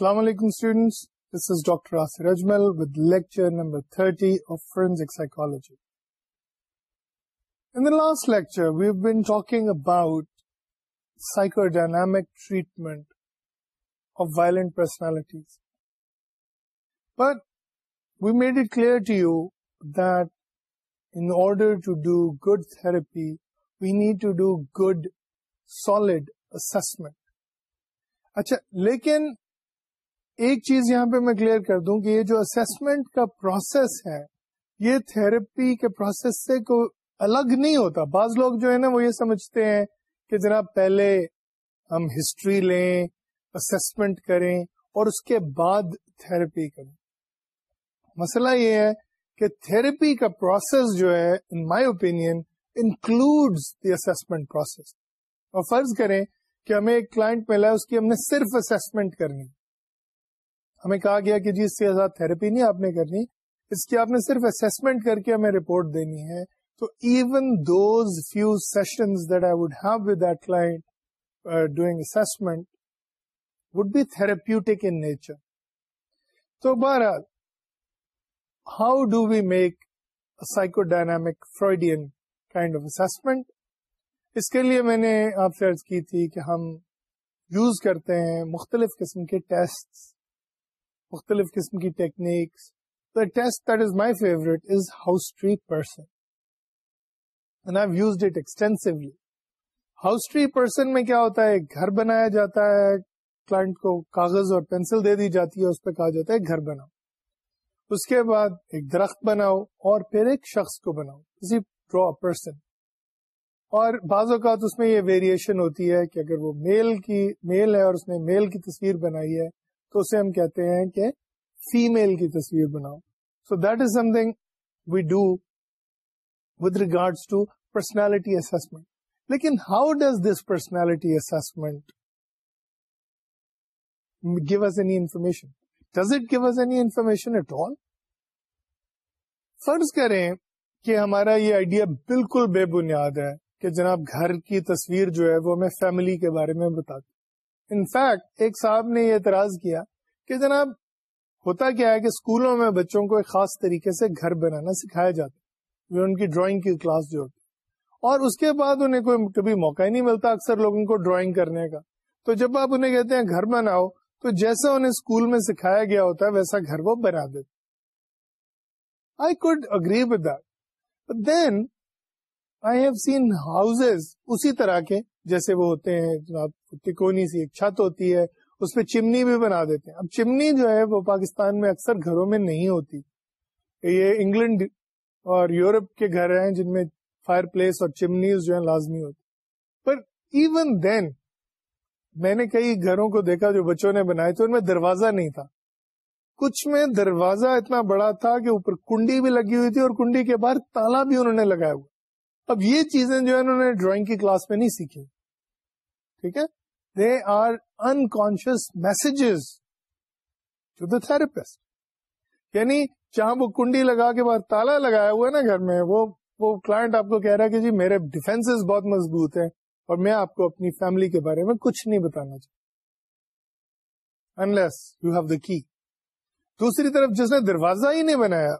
السلام علیکم thirty of psychology about psychodynamic treatment of violent personalities but we made it clear to you that in order to do good therapy we need to do good solid assessment اچھا لیکن ایک چیز یہاں پہ میں clear کر دوں کہ یہ جو اسمنٹ کا پروسیس ہے یہ تھراپی کے پروسیس سے کوئی الگ نہیں ہوتا بعض لوگ جو ہے نا وہ یہ سمجھتے ہیں کہ جناب پہلے ہم ہسٹری لیں اسمنٹ کریں اور اس کے بعد تھراپی کریں مسئلہ یہ ہے کہ تھراپی کا پروسیس جو ہے in my opinion include the assessment process اور فرض کریں کہ ہمیں ایک کلائنٹ ملا ہے اس کی ہم نے صرف اسسمنٹ کرنی ہے ہمیں کہا گیا کہ جی اس سے آزاد تھراپی نہیں آپ نے کرنی اس کی آپ نے صرف اسسمنٹ کر کے ہمیں رپورٹ دینی ہے تو even those few session would be therapeutic in nature تو بہرحال how do we make psychodynamic Freudian kind of assessment اس کے لیے میں نے آپ سے کی تھی کہ ہم یوز کرتے ہیں مختلف قسم کے ٹیسٹ مختلف قسم کی techniques the test that is my favourite is house tree person میں کیا ہوتا ہے گھر بنایا جاتا ہے کلائنٹ کو کاغذ اور پینسل دے دی جاتی ہے اس پہ کہا جاتا ہے گھر بناؤ اس کے بعد ایک درخت بناؤ اور پھر ایک شخص کو بناؤ کسی ڈرا پرسن اور بعض اوقات اس میں یہ ویریشن ہوتی ہے کہ اگر وہ میل کی میل ہے اور اس نے میل کی تصویر بنائی ہے تو اسے ہم کہتے ہیں کہ فیمل کی تصویر بناؤ so that is something we do with regard to personality assessment لیکن how does this personality assessment give us any information does it give us any information at all فرض کریں کہ ہمارا یہ آئیڈیا بالکل بے بنیاد ہے کہ جناب گھر کی تصویر جو ہے وہ ہمیں فیملی کے بارے میں بتاتی ان فیکٹ اعتراض کیا کہ جناب ہوتا کیا ہے کہ اسکولوں میں بچوں کو ایک خاص طریقے سے گھر بنانا سکھایا جاتا ہے ان کی ڈرائنگ کی کلاس جو ہوتی ہے اور اس کے بعد انہیں کوئی کبھی موقع ہی نہیں ملتا اکثر لوگوں کو ڈرائنگ کرنے کا تو جب آپ انہیں کہتے ہیں گھر بناؤ تو جیسا انہیں اسکول میں سکھایا گیا ہوتا ہے ویسا گھر وہ بنا دیتے I could agree with then I have seen houses اسی طرح کے جیسے وہ ہوتے ہیں جناب تکونی سی ایک چھت ہوتی ہے اس پہ چمنی بھی بنا دیتے ہیں اب چمنی جو ہے وہ پاکستان میں اکثر گھروں میں نہیں ہوتی یہ انگلینڈ اور یورپ کے گھر ہیں جن میں فائر پلیس اور چمنیز جو ہیں لازمی ہوتی پر ایون دین میں نے کئی گھروں کو دیکھا جو بچوں نے بنائے تھے ان میں دروازہ نہیں تھا کچھ میں دروازہ اتنا بڑا تھا کہ اوپر کنڈی بھی لگی ہوئی تھی اور کنڈی کے باہر تالا بھی انہوں نے لگایا ہوا اب یہ چیزیں جو انہوں نے ڈرائنگ کی کلاس میں نہیں سیکھی ٹھیک ہے they are unconscious messages to the therapist یعنی جہاں وہ کنڈی لگا کے بعد تالا لگایا ہوا ہے نا گھر میں وہ وہ کلاٹ آپ کو کہہ رہا ہے کہ جی میرے ڈیفینس بہت مضبوط ہیں اور میں آپ کو اپنی فیملی کے بارے میں کچھ نہیں بتانا چاہتا انلیس یو ہیو دا کی دوسری طرف جس نے دروازہ ہی نہیں بنایا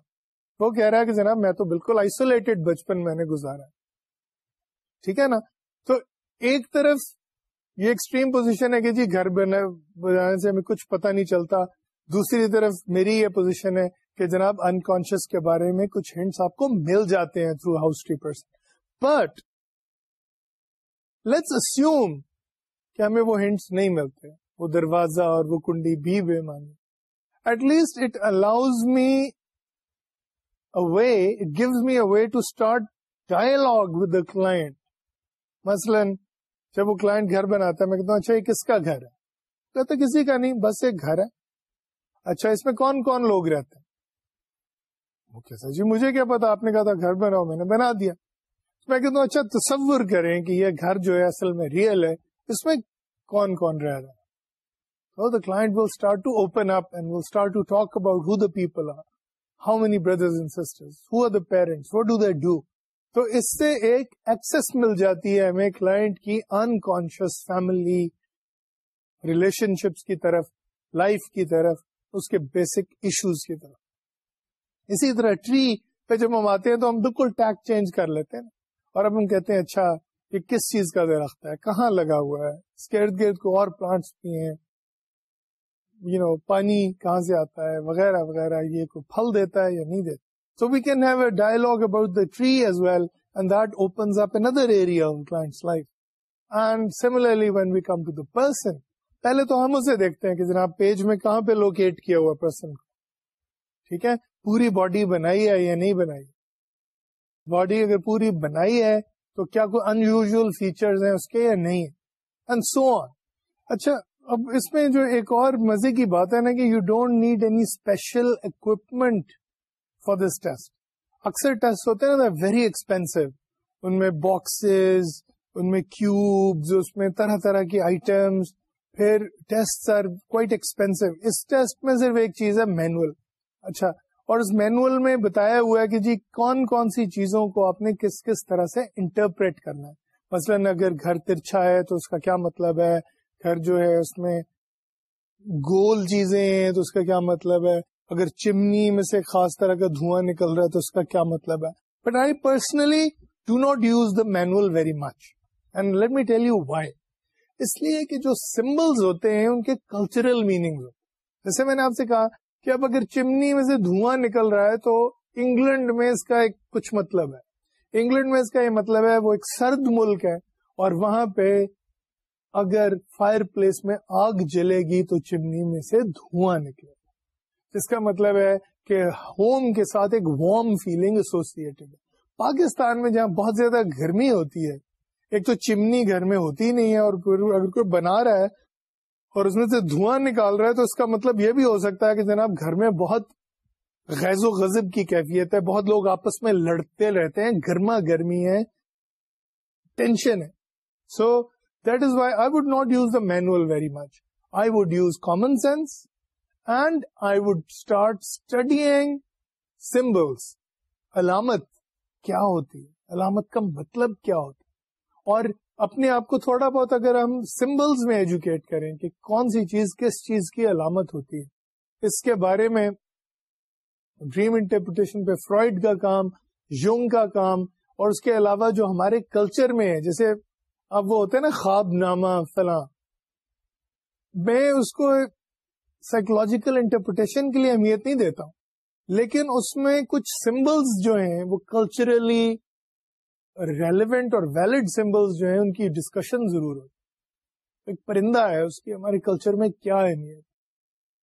وہ کہہ رہا ہے کہ جناب میں تو بالکل آئسولیٹڈ بچپن میں نے گزارا ٹھیک ہے نا تو ایک طرف یہ ایکسٹریم پوزیشن ہے کہ جی گھر بنانے بجانے سے ہمیں کچھ پتا نہیں چلتا دوسری طرف میری یہ پوزیشن ہے کہ جناب انکانشیس کے بارے میں کچھ ہنٹس آپ کو مل جاتے ہیں through house keepers but let's کہ ہمیں وہ ہنٹس نہیں ملتے وہ دروازہ اور وہ کنڈی بھی بے مانی at least it allows me way it gives me a way to start dialogue with the client مثلا جب وہ کلائنٹ گھر بناتا ہے میں کہتا ہوں اچھا یہ کس کا گھر ہے کہتے کسی کا نہیں بس ایک گھر ہے اچھا اس میں کون کون لوگ رہتے ہیں وہ کیسا جی مجھے کیا پتا آپ نے کہا تھا گھر بناؤ میں نے بنا دیا میں کہتا ہوں اچھا تصور کریں کہ یہ گھر جو ہے اصل میں ریئل ہے اس میں کون کون رہ رہا ہے So the client will start to open up and will start to talk about who the people are, how many brothers and sisters, who are the parents, what do they do. تو اس سے ایک Axis مل جاتی ہے ہمیں client کی unconscious family relationships کی طرف لائف کی طرف اس کے بیسک ایشوز کی طرف اسی طرح ٹری پہ جب ہم آتے ہیں تو ہم بالکل ٹیک چینج کر لیتے ہیں اور اب ہم کہتے ہیں اچھا یہ کس چیز کا درخت ہے کہاں لگا ہوا ہے اس کے ارد گرد کو اور پلانٹس بھی ہیں یو you نو know, پانی کہاں سے آتا ہے وغیرہ وغیرہ یہ کوئی پھل دیتا ہے یا نہیں دیتا So we can have a dialogue about the tree as well, and that opens up another area in client's life. And similarly, when we come to the person, پہلے تو ہم اسے دیکھتے ہیں کہ جناب پیج میں کہاں پہ لوکیٹ کیا ہوا پرسن کو ٹھیک ہے پوری باڈی بنائی ہے یا نہیں بنائی باڈی اگر پوری بنائی ہے تو کیا کوئی ان یوژل کے یا نہیں اینڈ سو آن اچھا اب اس میں جو ایک اور مزے کی بات ہے نا کہ you don't need any special equipment for this test اکثر ٹیسٹ ہوتے ہیں ویری ایکسپینسو ان میں باکسز ان میں کیوبز اس میں طرح طرح کی آئٹمس پھر ٹیسٹ آر کوائٹ ایکسپینسو اس ٹیسٹ میں صرف ایک چیز ہے مینوئل اچھا اور اس مینوئل میں بتایا ہوا ہے کہ جی کون کون سی چیزوں کو آپ نے کس کس طرح سے انٹرپریٹ کرنا ہے مثلا اگر گھر ترچھا ہے تو اس کا کیا مطلب ہے گھر جو ہے اس میں گول چیزیں ہیں تو اس کا کیا مطلب ہے اگر چمنی میں سے خاص طرح کا دھواں نکل رہا ہے تو اس کا کیا مطلب ہے but I personally do not use the man very much and let me tell you why اس لیے کہ جو سمبلز ہوتے ہیں ان کے کلچرل میننگ جیسے میں نے آپ سے کہا کہ اب اگر چمنی میں سے دھواں نکل رہا ہے تو انگلینڈ میں اس کا ایک کچھ مطلب ہے انگلینڈ میں اس کا یہ مطلب ہے وہ ایک سرد ملک ہے اور وہاں پہ اگر فائر پلیس میں آگ جلے گی تو چمنی میں سے دھواں نکلے جس کا مطلب ہے کہ ہوم کے ساتھ ایک وارم فیلنگ ایسوسیڈ ہے پاکستان میں جہاں بہت زیادہ گرمی ہوتی ہے ایک تو چمنی گھر میں ہوتی نہیں ہے اور اگر کوئی بنا رہا ہے اور اس میں سے دھواں نکال رہا ہے تو اس کا مطلب یہ بھی ہو سکتا ہے کہ جناب گھر میں بہت غیظ و غذب کی کیفیت ہے بہت لوگ آپس میں لڑتے رہتے ہیں گرما گرمی ہے ٹینشن ہے so that is why I would not use the manual very much I would use common sense and I would start studying symbols علامت کیا ہوتی علامت کا مطلب کیا ہوتا اور اپنے آپ کو تھوڑا بہت اگر ہم سمبلس میں ایجوکیٹ کریں کہ کون سی چیز کس چیز کی علامت ہوتی ہے اس کے بارے میں ڈریم انٹرپریٹیشن پہ فرائڈ کا کام یونگ کا کام اور اس کے علاوہ جو ہمارے کلچر میں ہے جیسے اب وہ ہوتے ہیں نا خواب نامہ فلاں میں اس کو سائیکولوجیکل انٹرپریٹیشن کے لیے اہمیت نہیں دیتا ہوں لیکن اس میں کچھ سمبلس جو ہیں وہ کلچرلی ریلیونٹ اور ویلڈ سمبلس جو ہیں ان کی ڈسکشن ضرور ہوتی ایک پرندہ ہے اس کی ہمارے کلچر میں کیا اہمیت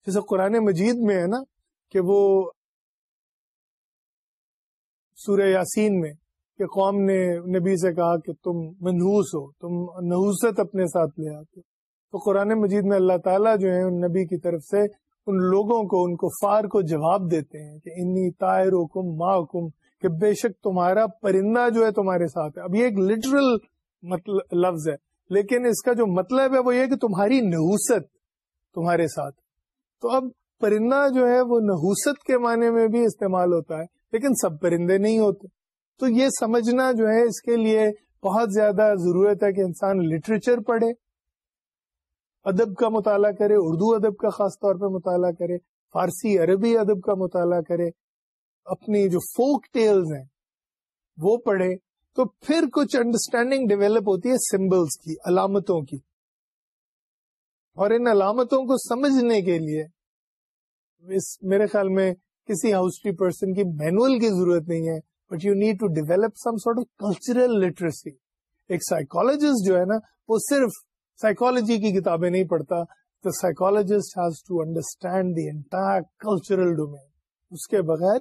جیسے قرآن مجید میں ہے نا کہ وہ سورہ یاسین میں کہ قوم نے نبی سے کہا کہ تم منحوس ہو تم نحوست اپنے ساتھ لے آتے تو قرآن مجید میں اللہ تعالیٰ جو ہے ان نبی کی طرف سے ان لوگوں کو ان کو فار کو جواب دیتے ہیں کہ انی حکم ما حکم کہ بے شک تمہارا پرندہ جو ہے تمہارے ساتھ ہے اب یہ ایک لٹرل مطلب لفظ ہے لیکن اس کا جو مطلب ہے وہ یہ کہ تمہاری نحوست تمہارے ساتھ تو اب پرندہ جو ہے وہ نحوست کے معنی میں بھی استعمال ہوتا ہے لیکن سب پرندے نہیں ہوتے تو یہ سمجھنا جو ہے اس کے لیے بہت زیادہ ضرورت ہے کہ انسان لٹریچر پڑھے ادب کا مطالعہ کرے اردو ادب کا خاص طور پہ مطالعہ کرے فارسی عربی ادب کا مطالعہ کرے اپنی جو فوک ٹیلز ہیں وہ پڑھے تو پھر کچھ انڈرسٹینڈنگ ڈیولپ ہوتی ہے سمبلس کی علامتوں کی اور ان علامتوں کو سمجھنے کے لیے اس میرے خیال میں کسی ہاؤس پرسن کی مینوئل کی ضرورت نہیں ہے but you need to develop some sort of cultural literacy ایک سائیکولوجسٹ جو ہے نا وہ صرف سائیکالوجی کی کتابیں نہیں پڑھتا the psychologist has to understand the entire cultural domain اس کے بغیر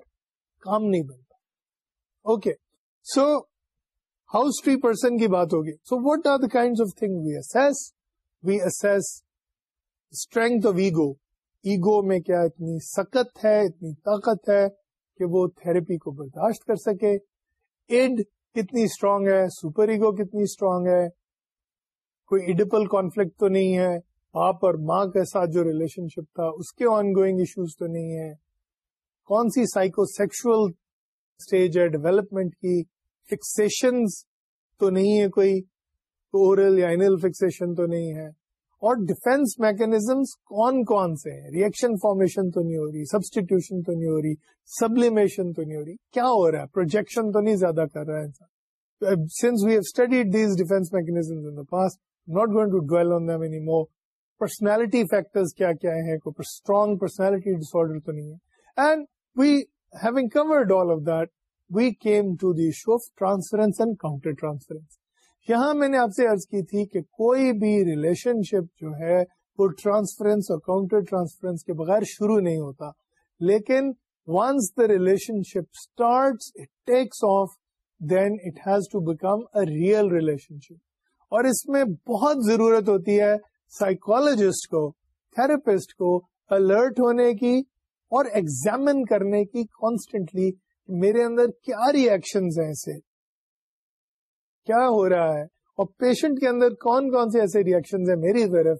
کام نہیں بنتا اوکے سو ہاؤس پرسن کی بات ہوگی so what are the kind of thing we assess we assess strength of ego ego میں کیا اتنی سکت ہے اتنی طاقت ہے کہ وہ تھراپی کو برداشت کر سکے اینڈ کتنی اسٹرانگ ہے سپر ایگو کتنی اسٹرانگ ہے کوئی ایڈپل کانفلکٹ تو نہیں ہے آپ اور ماں کے ساتھ جو ریلیشن شپ تھا اس کے آن گوئنگ ایشوز تو نہیں ہے کون سی سائیکو سیکشل اسٹیج ہے ڈیولپمنٹ کی فکسیشن تو نہیں ہے کوئی یا فکسیشن تو نہیں ہے اور ڈیفینس میکنیزمس کون کون سے ہیں ریئیکشن فارمیشن تو نہیں ہو رہی سبسٹیٹیوشن تو نہیں ہو رہی سبلیمیشن تو نہیں ہو رہی کیا ہو رہا ہے پروجیکشن تو نہیں زیادہ کر رہا ہے انسان since we've studied these defence mechanism past not want to dwell on the many more personality factor کیا کیا ہے اسٹرانگ پرسنالٹی ڈس آڈر تو نہیں ہے یہاں میں نے آپ سے عرض کی تھی کہ کوئی بھی ریلیشن شپ جو ہے وہ ٹرانسفرنس اور کاؤنٹر ٹرانسفرنس کے بغیر شروع نہیں ہوتا لیکن once the relationship start it then it has to become real relationship اور اس میں بہت ضرورت ہوتی ہے سائیکولوجسٹ کو تھراپسٹ کو الرٹ ہونے کی اور ایگزامن کرنے کی کانسٹینٹلی میرے اندر کیا ریئیکشن ہیں اسے کیا ہو رہا ہے اور پیشنٹ کے اندر کون کون سے ایسے ریئیکشن ہیں میری طرف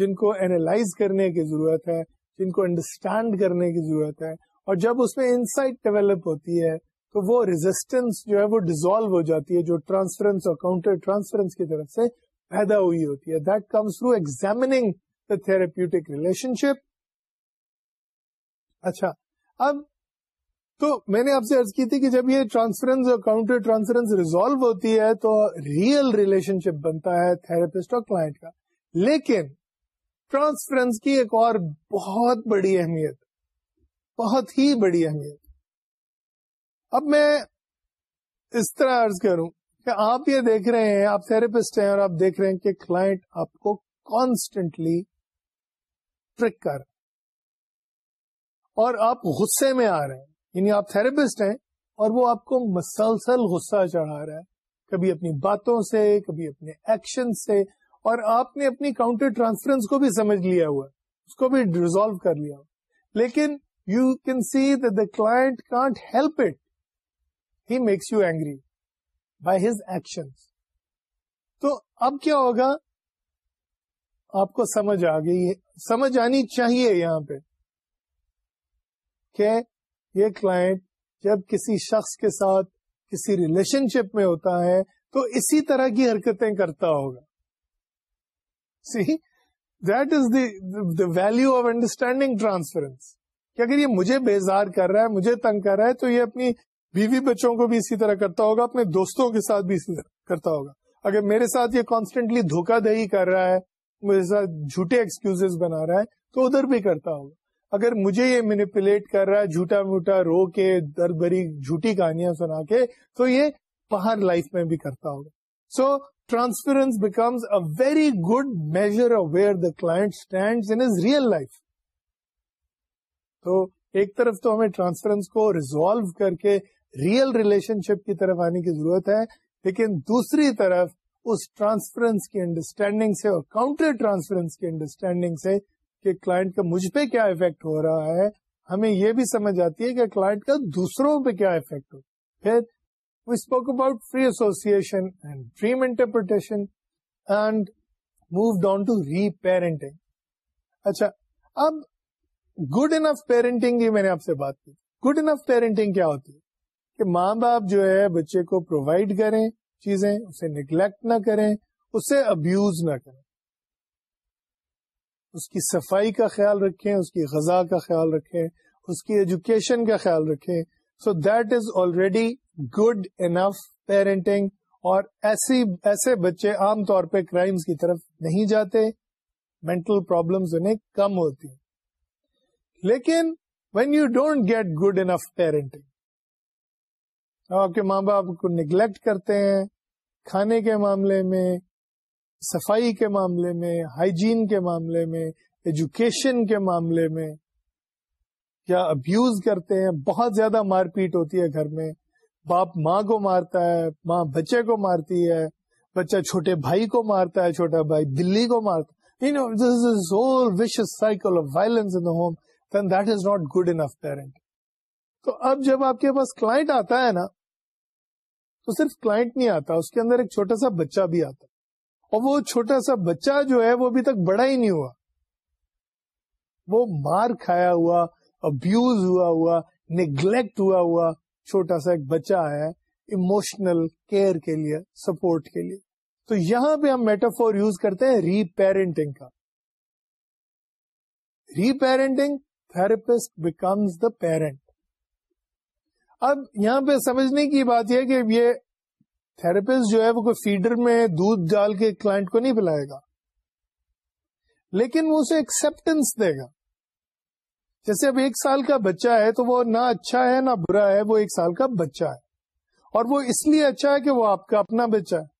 جن کو اینالائز کرنے کی ضرورت ہے جن کو انڈرسٹینڈ کرنے کی ضرورت ہے اور جب اس میں انسائٹ ڈیولپ ہوتی ہے تو وہ ریزسٹینس جو ہے وہ ڈیزالو ہو جاتی ہے جو ٹرانسفرنس اور کاؤنٹر ٹرانسفرنس کی طرف سے پیدا ہوئی ہوتی ہے that comes through examining the therapeutic relationship اچھا اب تو میں نے آپ سے ارض کی تھی کہ جب یہ ٹرانسفرنس اور کاؤنٹر ٹرانسفرنس ریزالو ہوتی ہے تو ریئل ریلیشن شپ بنتا ہے تھراپسٹ اور کلاٹ کا لیکن ٹرانسفرنس کی ایک اور بہت بڑی اہمیت بہت ہی بڑی اہمیت اب میں اس طرح ارض کروں کہ آپ یہ دیکھ رہے ہیں آپ تھراپسٹ ہیں اور آپ دیکھ رہے ہیں کہ کلائنٹ آپ کو کانسٹنٹلی ٹرک کر اور آپ غصے میں آ رہے ہیں یعنی آپ تھراپسٹ ہیں اور وہ آپ کو مسلسل غصہ چڑھا رہا ہے کبھی اپنی باتوں سے کبھی اپنے ایکشن سے اور آپ نے اپنی کاؤنٹر ٹرانسفرنس کو بھی سمجھ لیا ہوا ہے اس کو بھی ریزالو کر لیا ہوا لیکن you can see the the clot help it he makes you angry by his action تو اب کیا ہوگا آپ کو سمجھ آ گئی سمجھ آنی چاہیے یہاں پہ کہ یہ کلائنٹ جب کسی شخص کے ساتھ کسی ریلیشن شپ میں ہوتا ہے تو اسی طرح کی حرکتیں کرتا ہوگا see that is the value of understanding transference کہ اگر یہ مجھے بیزار کر رہا ہے مجھے تنگ کر رہا ہے تو یہ اپنی بیوی بچوں کو بھی اسی طرح کرتا ہوگا اپنے دوستوں کے ساتھ بھی اسی طرح کرتا ہوگا اگر میرے ساتھ یہ کانسٹینٹلی دھوکا دہی کر رہا ہے میرے ساتھ جھوٹے ایکسکیوز بنا رہا ہے تو ادھر بھی کرتا ہوگا اگر مجھے یہ مینیپولیٹ کر رہا ہے جھوٹا موٹا رو کے در بری جھوٹی کہانیاں سنا کے تو یہ باہر لائف میں بھی کرتا ہوگا so transference becomes a very good measure of where the client real life تو ایک طرف تو ہمیں ٹرانسفرنس کو ریزالو کر کے ریئل ریلیشن شپ کی طرف آنے کی ضرورت ہے لیکن دوسری طرف اس ٹرانسفرنس کی انڈرسٹینڈنگ سے اور کاؤنٹر ٹرانسفرنس کی انڈرسٹینڈنگ سے کہ کلائنٹ کا مجھ پہ کیا افیکٹ ہو رہا ہے ہمیں یہ بھی سمجھ آتی ہے کہ کلائنٹ کا دوسروں پہ کیا افیکٹ ہو پھر we spoke about free association and dream interpretation and move down to reparenting اچھا اب گڈ انف پیرنٹنگ کی میں نے آپ سے بات کی گڈ انف پیرنٹنگ کیا ہوتی ہے کہ ماں باپ جو ہے بچے کو پرووائڈ کریں چیزیں اسے نگلیکٹ نہ کریں اسے ابیوز نہ کریں اس کی صفائی کا خیال رکھیں اس کی غذا کا خیال رکھیں اس کی ایجوکیشن کا خیال رکھیں so that is already good enough parenting اور ایسی ایسے بچے عام طور پہ کرائمس کی طرف نہیں جاتے مینٹل پرابلمز کم ہوتی لیکن when you don't get good enough parenting آپ کے ماں باپ کو نگلیکٹ کرتے ہیں کھانے کے معاملے میں صفائی کے معاملے میں ہائیجین کے معاملے میں ایجوکیشن کے معاملے میں یا ابیوز کرتے ہیں بہت زیادہ مار پیٹ ہوتی ہے گھر میں باپ ماں کو مارتا ہے ماں بچے کو مارتی ہے بچہ چھوٹے بھائی کو مارتا ہے چھوٹا بھائی بلی کو home then that is not good enough parent تو اب جب آپ کے پاس کلائنٹ آتا ہے نا تو صرف کلائنٹ نہیں آتا اس کے اندر ایک چھوٹا سا بچہ بھی آتا اور وہ چھوٹا سا بچہ جو ہے وہ ابھی تک بڑا ہی نہیں ہوا وہ مار کھایا ہوا ابیوز ہوا ہوا نیگلیکٹ ہوا ہوا چھوٹا سا ایک بچہ آیا اموشنل کیئر کے لیے سپورٹ کے لیے تو یہاں پہ ہم میٹافور یوز کرتے ہیں ری پیرنٹنگ کا reparenting therapist becomes the parent اب یہاں پہ سمجھنے کی بات یہ کہ یہ تھراپسٹ جو ہے وہ کوئی فیڈر میں دودھ ڈال کے کلائنٹ کو نہیں پلائے گا لیکن وہ اسے ایکسپٹینس دے گا جیسے اب ایک سال کا بچہ ہے تو وہ نہ اچھا ہے نہ برا ہے وہ ایک سال کا بچہ ہے اور وہ اس لیے اچھا ہے کہ وہ آپ کا اپنا بچہ ہے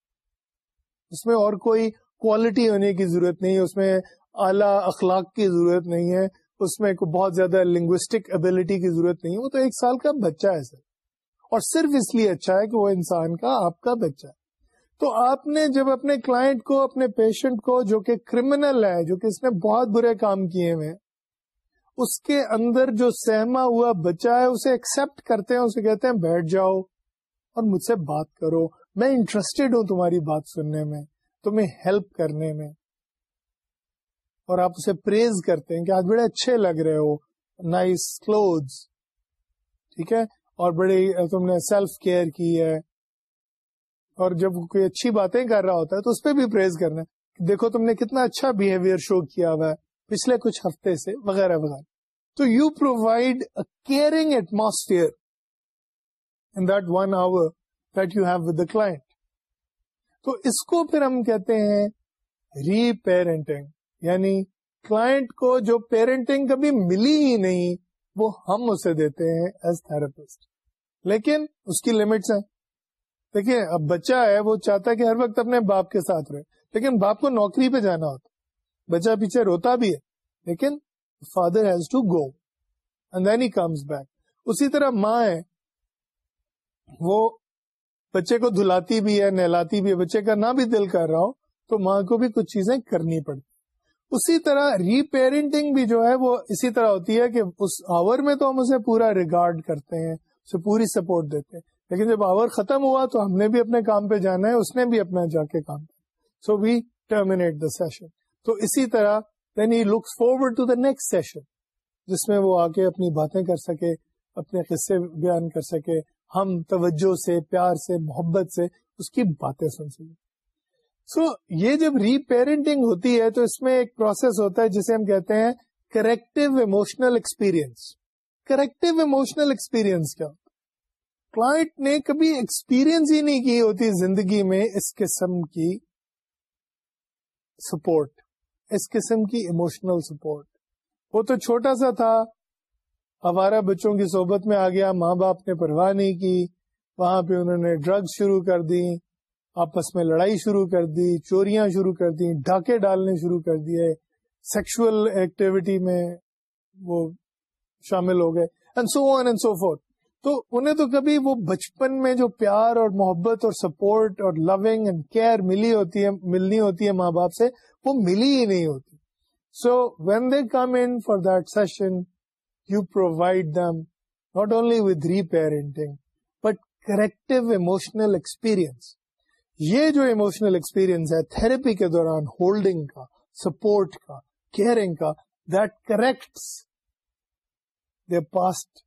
اس میں اور کوئی کوالٹی ہونے کی ضرورت نہیں ہے اس میں اعلی اخلاق کی ضرورت نہیں ہے اس میں کوئی بہت زیادہ لنگوسٹک ابیلٹی کی ضرورت نہیں وہ تو ایک سال کا بچہ ہے سر اور صرف اس لیے اچھا ہے کہ وہ انسان کا آپ کا بچہ ہے تو آپ نے جب اپنے کلائنٹ کو اپنے پیشنٹ کو جو کہ کرمنل ہے جو کہ اس نے بہت برے کام کیے ہوئے اس کے اندر جو سہما ہوا بچہ ہے اسے ایکسپٹ کرتے ہیں اسے کہتے ہیں بیٹھ جاؤ اور مجھ سے بات کرو میں انٹرسٹیڈ ہوں تمہاری بات سننے میں تمہیں ہیلپ کرنے میں اور آپ اسے پریز کرتے ہیں کہ آج بڑے اچھے لگ رہے ہو نائس کلوت ٹھیک ہے اور بڑی تم نے سیلف کیئر کی ہے اور جب کوئی اچھی باتیں کر رہا ہوتا ہے تو اس پہ بھی پریز کرنا دیکھو تم نے کتنا اچھا بہیویئر شو کیا ہوا ہے پچھلے کچھ ہفتے سے وغیرہ وغیرہ تو you provide caring atmosphere in that one hour that you have the client تو اس کو پھر ہم کہتے ہیں ری پیرنٹنگ یعنی کلائنٹ کو جو پیرنٹنگ کبھی ملی ہی نہیں وہ ہم اسے دیتے ہیں ایز تھراپسٹ لیکن اس کی لمٹس ہیں دیکھیں اب بچہ ہے وہ چاہتا ہے کہ ہر وقت اپنے باپ کے ساتھ رہے لیکن باپ کو نوکری پہ جانا ہوتا بچہ پیچھے روتا بھی ہے لیکن father has to go and then he comes back اسی طرح ماں ہے وہ بچے کو دھلاتی بھی ہے نہلاتی بھی ہے بچے کا نہ بھی دل کر رہا ہو تو ماں کو بھی کچھ چیزیں کرنی پڑتی اسی طرح ری پیرنٹنگ بھی جو ہے وہ اسی طرح ہوتی ہے کہ اس آور میں تو ہم اسے پورا ریگارڈ کرتے ہیں اسے پوری سپورٹ دیتے ہیں لیکن جب آور ختم ہوا تو ہم نے بھی اپنے کام پہ جانا ہے اس نے بھی اپنا جا کے کام so we terminate the session تو اسی طرح then he looks forward to the next session جس میں وہ آ کے اپنی باتیں کر سکے اپنے قصے بیان کر سکے ہم توجہ سے پیار سے محبت سے اس کی باتیں سن سکیں سو یہ جب ری پیرنٹنگ ہوتی ہے تو اس میں ایک پروسیس ہوتا ہے جسے ہم کہتے ہیں corrective emotional experience corrective emotional experience کیا کلائنٹ نے کبھی ایکسپیرئنس ہی نہیں کی ہوتی زندگی میں اس قسم کی سپورٹ اس قسم کی اموشنل سپورٹ وہ تو چھوٹا سا تھا ہمارا بچوں کی صحبت میں آ گیا ماں باپ نے پرواہ نہیں کی وہاں پہ انہوں نے ڈرگ شروع کر دی آپس میں لڑائی شروع کر دی چوریاں شروع کر دی ڈھاکے ڈالنے شروع کر دیے سیکشل ایکٹیویٹی میں وہ شامل ہو گئے so on and so forth تو انہیں تو کبھی وہ بچپن میں جو پیار اور محبت اور سپورٹ اور لونگ اینڈ کیئر ملی ہوتی ہے ملنی ہوتی ہے ماں باپ سے وہ ملی ہی نہیں ہوتی so when they come in for that session you provide them not only with reparenting but corrective emotional experience یہ جو ایموشنل ایکسپیرئنس ہے تھراپی کے دوران ہولڈنگ کا سپورٹ کا کیئرنگ کا that past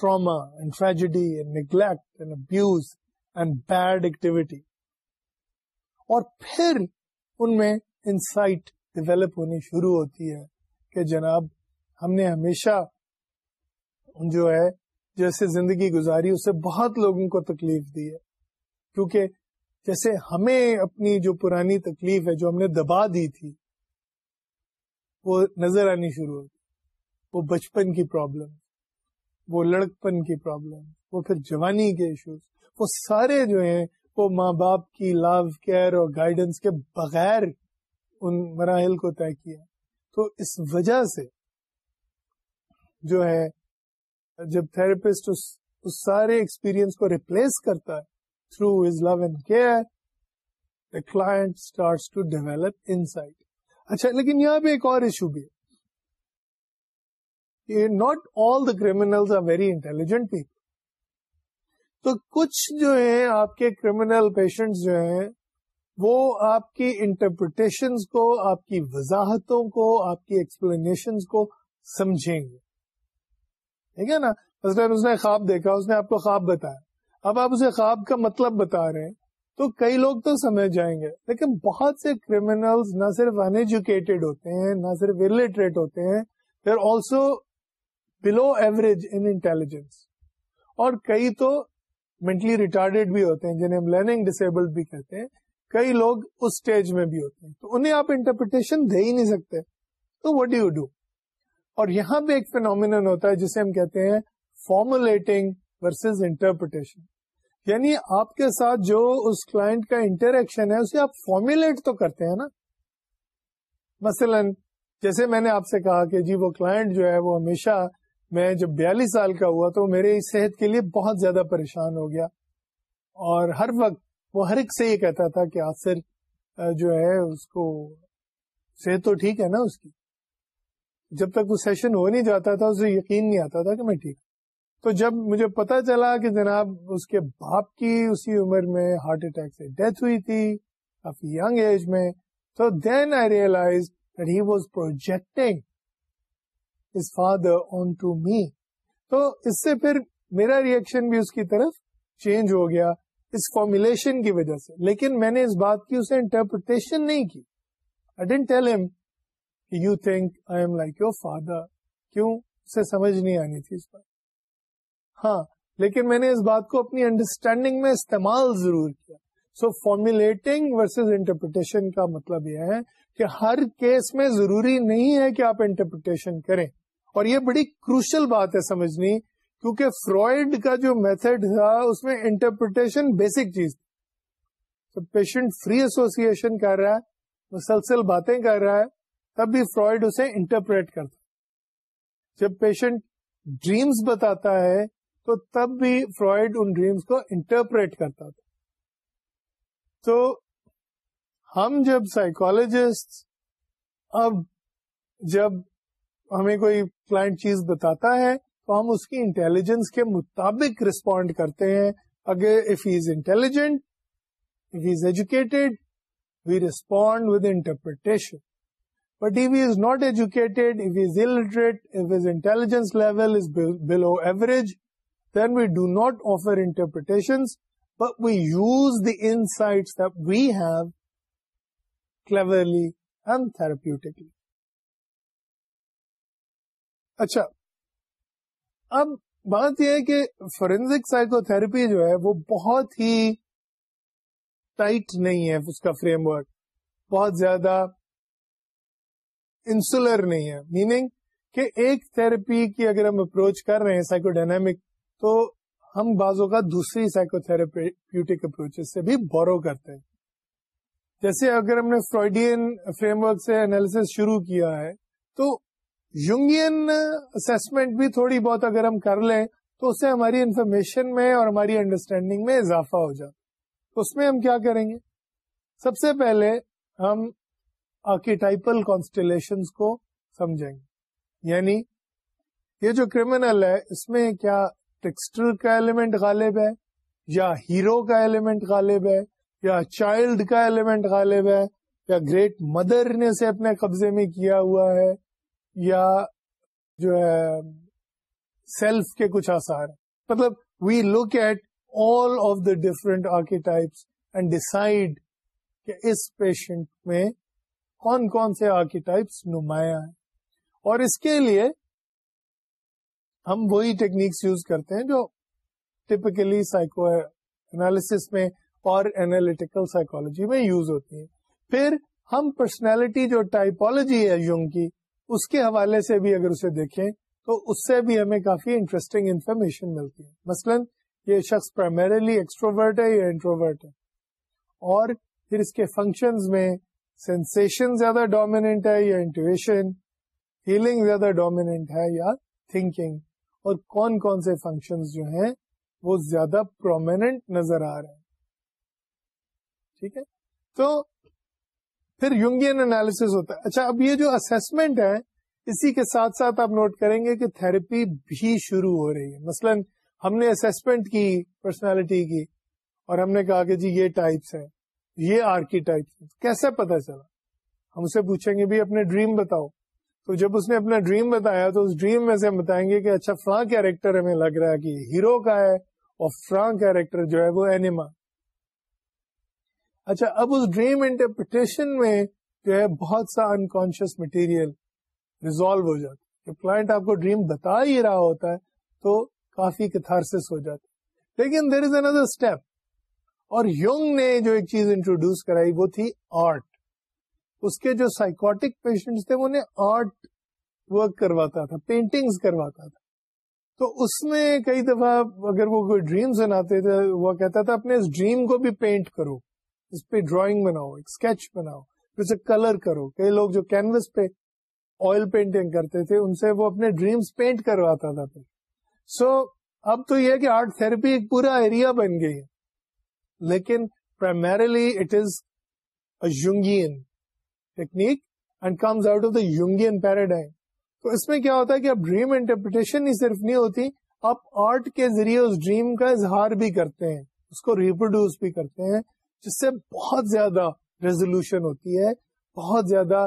trauma and and and and tragedy neglect abuse bad activity اور پھر ان میں انسائٹ ڈیویلپ ہونی شروع ہوتی ہے کہ جناب ہم نے ہمیشہ جو ہے جیسے زندگی گزاری اسے بہت لوگوں کو تکلیف دی ہے کیونکہ جیسے ہمیں اپنی جو پرانی تکلیف ہے جو ہم نے دبا دی تھی وہ نظر آنی شروع ہوتی وہ بچپن کی پرابلم وہ لڑکپن کی پرابلم وہ پھر جوانی کے ایشوز وہ سارے جو ہیں وہ ماں باپ کی لو کیئر اور گائیڈنس کے بغیر ان مراحل کو طے کیا تو اس وجہ سے جو ہے جب تھراپسٹ اس سارے ایکسپیرئنس کو ریپلیس کرتا ہے تھروز لو ان کیئر اچھا لیکن یہاں پہ ایک اور ایشو بھی ناٹ آل دا کر ویری انٹیلیجینٹ پیپل تو کچھ جو ہیں آپ کے کرمینل پیشنٹس جو ہیں وہ آپ کی انٹرپریٹیشن کو آپ کی وضاحتوں کو آپ کی ایکسپلینیشن کو سمجھیں گے ٹھیک ہے نا اس نے خواب دیکھا اس نے آپ کو خواب بتایا اب آپ اسے خواب کا مطلب بتا رہے ہیں تو کئی لوگ تو سمجھ جائیں گے لیکن بہت سے کریمنل نہ صرف ان ہوتے ہیں نہ صرف الٹریٹ ہوتے ہیں they are also below average intelligence اور کئی تو مینٹلی ریٹارڈیڈ بھی ہوتے ہیں جنہیں ہم لرننگ ڈسیبلڈ بھی کہتے ہیں کئی لوگ اس اسٹیج میں بھی ہوتے ہیں تو انہیں آپ انٹرپریٹیشن دے ہی نہیں سکتے تو ڈو یو ڈو اور یہاں بھی ایک فینومین ہوتا ہے جسے ہم کہتے ہیں فارمولیٹنگ ورسز انٹرپریٹیشن یعنی آپ کے ساتھ جو اس کلائنٹ کا انٹریکشن ہے اسے آپ فارمولیٹ تو کرتے ہیں نا مثلا جیسے میں نے آپ سے کہا کہ جی وہ کلائنٹ جو ہے وہ ہمیشہ میں جب بیالیس سال کا ہوا تو میرے صحت کے لیے بہت زیادہ پریشان ہو گیا اور ہر وقت وہ ہر ایک سے یہ کہتا تھا کہ آصر جو ہے اس کو صحت تو ٹھیک ہے نا اس کی جب تک وہ سیشن ہو نہیں جاتا تھا اسے یقین نہیں آتا تھا کہ میں ٹھیک تو جب مجھے پتا چلا کہ جناب اس کے باپ کی اسی عمر میں ہارٹ اٹیک سے ڈیتھ ہوئی تھی کافی یگ ایج میں تو then I realise he was projecting father on to me تو اس سے پھر میرا ریئیکشن بھی اس کی طرف چینج ہو گیا اس فارمولیشن کی وجہ سے لیکن میں نے اس بات کی اسے انٹرپریٹیشن نہیں کی I tell him you think I am like your father کیوں اسے سمجھ نہیں آنی تھی اس بات ہاں لیکن میں نے اس بات کو اپنی انڈرسٹینڈنگ میں استعمال ضرور کیا سو فارمولیٹنگ ورسز انٹرپریٹیشن کا مطلب یہ ہے کہ ہر کیس میں ضروری نہیں ہے کہ آپ انٹرپریٹیشن کریں اور یہ بڑی کروشل بات ہے سمجھنی کیونکہ فرائڈ کا جو میتھڈ تھا اس میں انٹرپریٹیشن بیسک چیز تھی پیشنٹ فری ایسوسیشن کر رہا ہے مسلسل باتیں کر رہا ہے تب بھی فرائڈ اسے انٹرپریٹ کرتا جب پیشنٹ ڈریمز بتاتا ہے تو تب بھی فرائڈ ان ڈریمس کو انٹرپریٹ کرتا تھا تو ہم جب سائیکولوجسٹ اب جب ہمیں کوئی کلائنٹ چیز بتاتا ہے تو ہم اس کی انٹیلیجنس کے مطابق ریسپونڈ کرتے ہیں اگر is intelligent if he is educated we respond with interpretation but if is not educated if is illiterate if is intelligence level below average then we do not offer interpretations, but we use the insights that we have cleverly and therapeutically. اچھا اب بات یہ ہے کہ forensic psychotherapy جو ہے وہ بہت ہی ٹائٹ نہیں ہے اس کا فریم ورک بہت زیادہ انسولر نہیں ہے میننگ کہ ایک تھراپی کی اگر ہم اپروچ کر رہے ہیں سائیکو ڈائنامک تو ہم بعض اوقات دوسری سائیکو تھراپیوٹک اپروچ سے بھی بورو کرتے ہیں جیسے اگر ہم نے فروئڈین فریم ورک سے انالیس شروع کیا ہے تو یونگین اسسمنٹ بھی تھوڑی بہت اگر ہم کر لیں تو اس سے ہماری انفارمیشن میں اور ہماری انڈرسٹینڈنگ میں اضافہ ہو جاتا تو اس میں ہم کیا کریں گے سب سے پہلے ہم آرکیٹائپل کانسٹلیشن کو سمجھیں گے یعنی یہ جو کریمنل ہے اس میں کیا ٹیکسٹر کا ایلیمنٹ غالب ہے یا ہیرو کا ایلیمنٹ غالب ہے یا چائلڈ کا ایلیمنٹ غالب ہے یا گریٹ مدر نے اسے اپنے قبضے میں کیا ہوا ہے یا جو ہے سیلف کے کچھ آسار مطلب we look at all of the different archetypes and decide کہ اس پیشنٹ میں کون کون سے آرکیٹائپس نمایاں ہیں اور اس کے لیے ہم وہی ٹیکنیکس یوز کرتے ہیں جو سائیکو اینالس میں اور اینالیٹیکل سائیکولوجی میں یوز ہوتی ہیں پھر ہم پرسنالٹی جو ٹائپولوجی ہے یونگ کی اس کے حوالے سے بھی اگر اسے دیکھیں تو اس سے بھی ہمیں کافی انٹرسٹنگ انفارمیشن ملتی ہے مثلا یہ شخص پرائمریلی ایکسٹروورٹ ہے یا انٹروورٹ ہے اور پھر اس کے فنکشنز میں سینسیشن زیادہ ڈومیننٹ ہے یا انٹویشن فیلنگ زیادہ ڈومیننٹ ہے یا تھنکنگ اور کون کون سے فنکشن جو ہیں وہ زیادہ پرومیننٹ نظر آ رہے ہیں ٹھیک ہے تو پھر یونگین انالیس ہوتا ہے اچھا اب یہ جو اسسمنٹ ہے اسی کے ساتھ ساتھ آپ نوٹ کریں گے کہ تھراپی بھی شروع ہو رہی ہے مثلا ہم نے اسسمنٹ کی پرسنالٹی کی اور ہم نے کہا کہ جی یہ ٹائپس ہے یہ آرکی ٹائپس کیسے پتا چلا ہم اسے پوچھیں گے بھی اپنے ڈریم بتاؤ تو جب اس نے اپنا ڈریم بتایا تو اس ڈریم میں سے ہم بتائیں گے کہ اچھا فلاں کیریکٹر ہمیں لگ رہا ہے کہ ہیرو کا ہے اور فلاں کیریکٹر جو ہے وہ اینیما اچھا اب اس ڈریم انٹرپریٹیشن میں جو ہے بہت سا انکانشیس مٹیریل ریزالو ہو جاتا جب کلائنٹ آپ کو ڈریم بتا ہی رہا ہوتا ہے تو کافی کتھارسس ہو جاتا لیکن دیر از اندر اسٹیپ اور یونگ نے جو ایک چیز انٹروڈیوس کرائی وہ تھی آرٹ اس کے جو سائکوٹک پیشنٹس تھے انہیں آرٹ ورک کرواتا تھا پینٹنگز کرواتا تھا تو اس میں کئی دفعہ اگر وہ کوئی ڈریم بناتے تھے وہ کہتا تھا اپنے اس ڈریم کو بھی پینٹ کرو اس پہ ڈرائنگ بناؤ ایک اسکیچ بناؤ پھر اسے کلر کرو کئی لوگ جو کینوس پہ آئل پینٹنگ کرتے تھے ان سے وہ اپنے ڈریمس پینٹ کرواتا تھا پھر سو so, اب تو یہ کہ آرٹ تھراپی ایک پورا ایریا بن گئی لیکن primarily it is Jungian technique and comes out of the Jungian paradigm تو اس میں کیا ہوتا ہے کہ اب ڈریم انٹرپریٹیشن ہی صرف نہیں ہوتی آپ آرٹ کے ذریعے اس ڈریم کا اظہار بھی کرتے ہیں اس کو ریپروڈیوس بھی کرتے ہیں جس سے بہت زیادہ ریزولوشن ہوتی ہے بہت زیادہ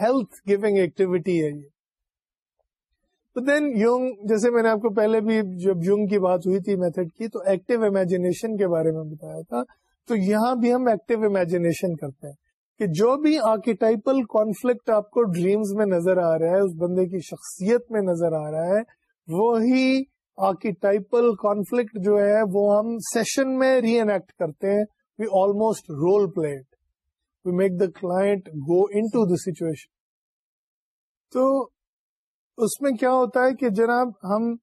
ہیلتھ گیونگ ایکٹیویٹی ہے یہ دین یونگ جیسے میں نے آپ کو پہلے بھی جب یونگ کی بات ہوئی تھی میتھڈ کی تو ایکٹیو امیجنیشن کے بارے میں بتایا تھا تو یہاں بھی ہم ایکٹیو امیجنیشن کرتے ہیں کہ جو بھی آرکیٹائپل کانفلکٹ آپ کو ڈریمز میں نظر آ رہا ہے اس بندے کی شخصیت میں نظر آ رہا ہے وہی آرکیٹائپل کانفلکٹ جو ہے وہ ہم سیشن میں ری انیکٹ کرتے ہیں we we almost role make the client go into the situation تو اس میں کیا ہوتا ہے کہ جناب ہم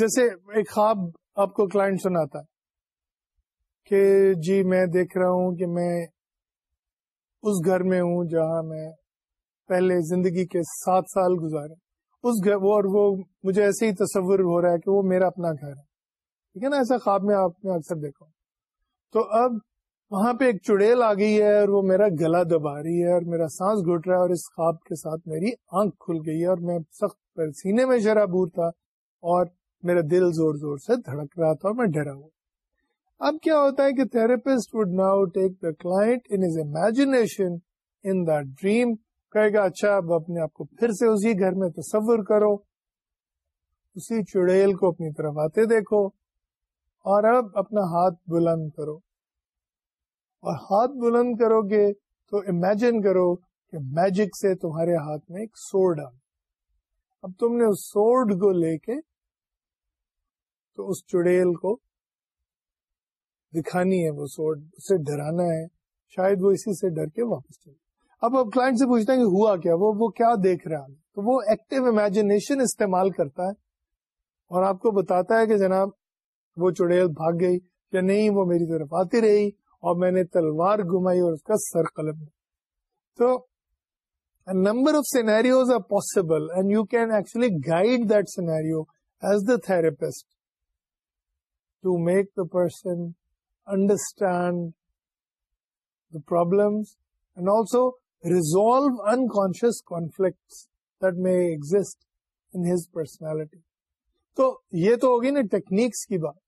جیسے ایک خواب آپ کو کلائنٹ سناتا ہے کہ جی میں دیکھ رہا ہوں کہ میں اس گھر میں ہوں جہاں میں پہلے زندگی کے سات سال گزارے اس گھر وہ اور وہ مجھے ایسے ہی تصور ہو رہا ہے کہ وہ میرا اپنا گھر ہے ٹھیک ہے نا ایسا خواب میں آپ نے اکثر دیکھا تو اب وہاں پہ ایک چڑیل آ گئی ہے اور وہ میرا گلا دبا رہی ہے اور میرا سانس گھٹ رہا ہے اور اس خواب کے ساتھ میری آنکھ کھل گئی ہے اور میں سخت سینے میں شرابور تھا اور میرا دل زور زور سے دھڑک رہا تھا اور میں ڈرا ہوا اب کیا ہوتا ہے کہ therapist would now take the his imagination in the dream کہے گا اچھا اب اپنے آپ کو پھر سے اسی گھر میں تصور کرو اسی چڑیل کو اپنی طرف آتے دیکھو اور اب اپنا ہاتھ بلند کرو اور ہاتھ بلند کرو گے تو امیجن کرو کہ میجک سے تمہارے ہاتھ میں ایک سورڈ اب تم نے اس سورڈ کو لے کے تو اس چڑیل کو دکھانی ہے وہ سوٹ اسے ڈرانا ہے شاید وہ اسی سے ڈر کے واپس چلے اب اب کلائنٹ سے پوچھتے ہیں کہ ہوا کیا وہ وہ کیا دیکھ رہا ہے تو وہ ایکٹیو امیجنیشن استعمال کرتا ہے اور آپ کو بتاتا ہے کہ جناب وہ چڑیل بھاگ گئی یا نہیں وہ میری طرف آتی رہی اور میں نے تلوار گھمائی اور اس کا سر قلم تو number of scenarios are possible and you can actually guide that scenario as the therapist to make the person understand personality تو یہ تو ہوگی نا ٹیکنیکس کی بات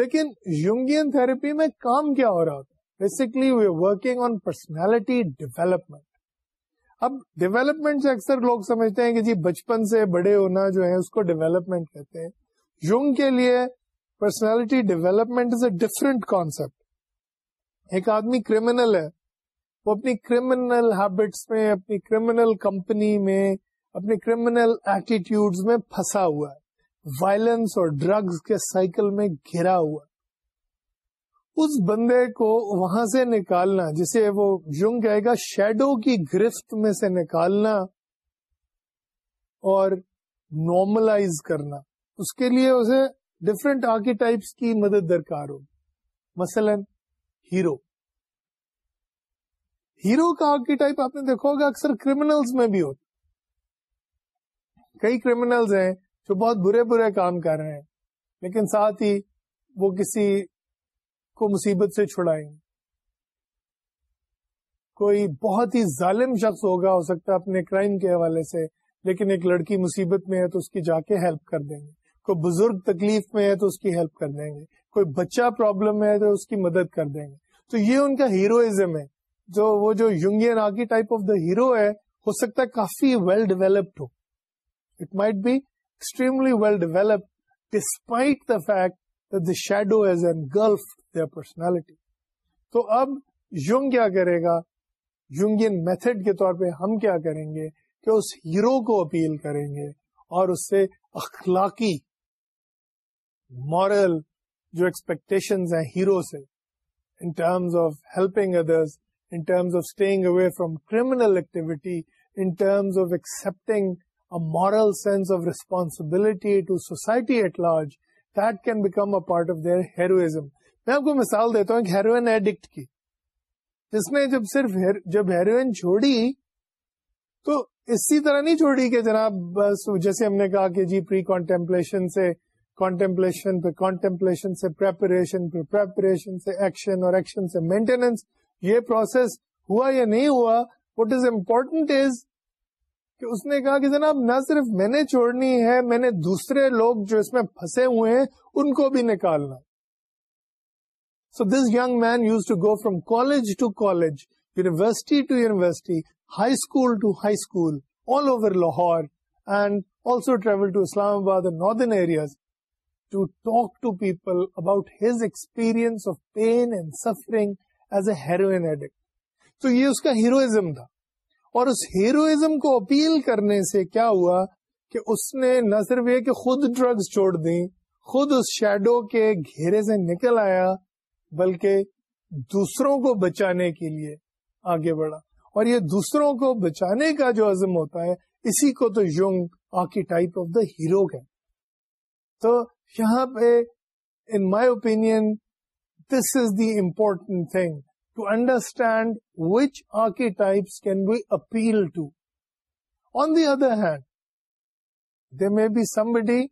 لیکن یونگین تھرپی میں کام کیا ہو رہا we basically working on personality development. اب ڈیولپمنٹ سے اکثر لوگ سمجھتے ہیں کہ جی بچپن سے بڑے ہونا جو ہے اس کو ڈیولپمنٹ کہتے ہیں یونگ کے لیے personality development is a different concept ایک آدمی کریمنل ہے وہ اپنی کریمنل ہیبٹس میں اپنی کریمنل کمپنی میں اپنے کریمنل میں پھنسا ہوا ہے وائلنس اور کے سائیکل میں گھرا ہوا ہے اس بندے کو وہاں سے نکالنا جسے وہ یوگ کہے گا شیڈو کی گرفت میں سے نکالنا اور نارملائز کرنا اس کے لیے اسے ڈفرنٹ آرکیٹائپس کی مدد درکار ہوگی مثلا ہیرو ہیرو کا آرکیٹائپ آپ نے دیکھا ہوگا اکثر کریمنلز میں بھی ہوتا کئی کریمنلز ہیں جو بہت برے برے کام کر رہے ہیں لیکن ساتھ ہی وہ کسی کو مصیبت سے چھڑائیں گے کوئی بہت ہی ظالم شخص ہوگا ہو سکتا ہے اپنے کرائم کے حوالے سے لیکن ایک لڑکی مصیبت میں ہے تو اس کی جا کے ہیلپ کر دیں گے کوئی بزرگ تکلیف میں ہے تو اس کی ہیلپ کر دیں گے کوئی بچہ پرابلم میں ہے تو اس کی مدد کر دیں گے تو یہ ان کا ہیروئزم ہے جو وہ جو Jung archetype of the hero ہے ہو سکتا ہے کافی well developed who it might be extremely well develop despite the fact the shadow is engulf their personality تو اب یونگ کیا کرے گا یونگین میتھڈ کے طور پہ ہم کیا کریں گے کہ اس ہیرو کو اپیل کریں گے اور اس سے اخلاقی مورل جو ایکسپیکٹنز ہیں ہیرو سے in terms of help away responsibility to society at large, that can become a part of their heroism. میں آپ کو مثال دیتا ہوں ایک ہیروئن ایڈکٹ کی جس نے جب صرف جب ہیروئن چھوڑی تو اسی طرح نہیں چھوڑی کہ جناب بس جیسے ہم نے کہا کہ جی پری کانٹمپلیشن سے کانٹمپلیشن کانٹمپلیشن سے سے سے پریپریشن پریپریشن ایکشن ایکشن اور مینٹیننس یہ پروسیس ہوا یا نہیں ہوا از از امپورٹنٹ کہ کہ اس نے کہا جناب نہ صرف میں نے چھوڑنی ہے میں نے دوسرے لوگ جو اس میں پھنسے ہوئے ہیں ان کو بھی نکالنا so this young man used to go from college to college university to university high school to high school all over Lahore and also travel to Islamabad northern areas to talk to people about his experience pain and suffering تو یہ اس کا appeal کرنے سے کیا ہوا کہ اس نے نہ صرف یہ کہ خود ڈرگس چھوڑ اس شیڈو کے گھیرے سے نکل آیا بلکہ دوسروں کو بچانے کے لیے آگے بڑھا اور یہ دوسروں کو بچانے کا جو عزم ہوتا ہے اسی کو تو Jung archetype of the hero ہے تو یہاں پہ in my opinion this is the important thing to understand which archetypes can be appeal to on the other hand they may be somebody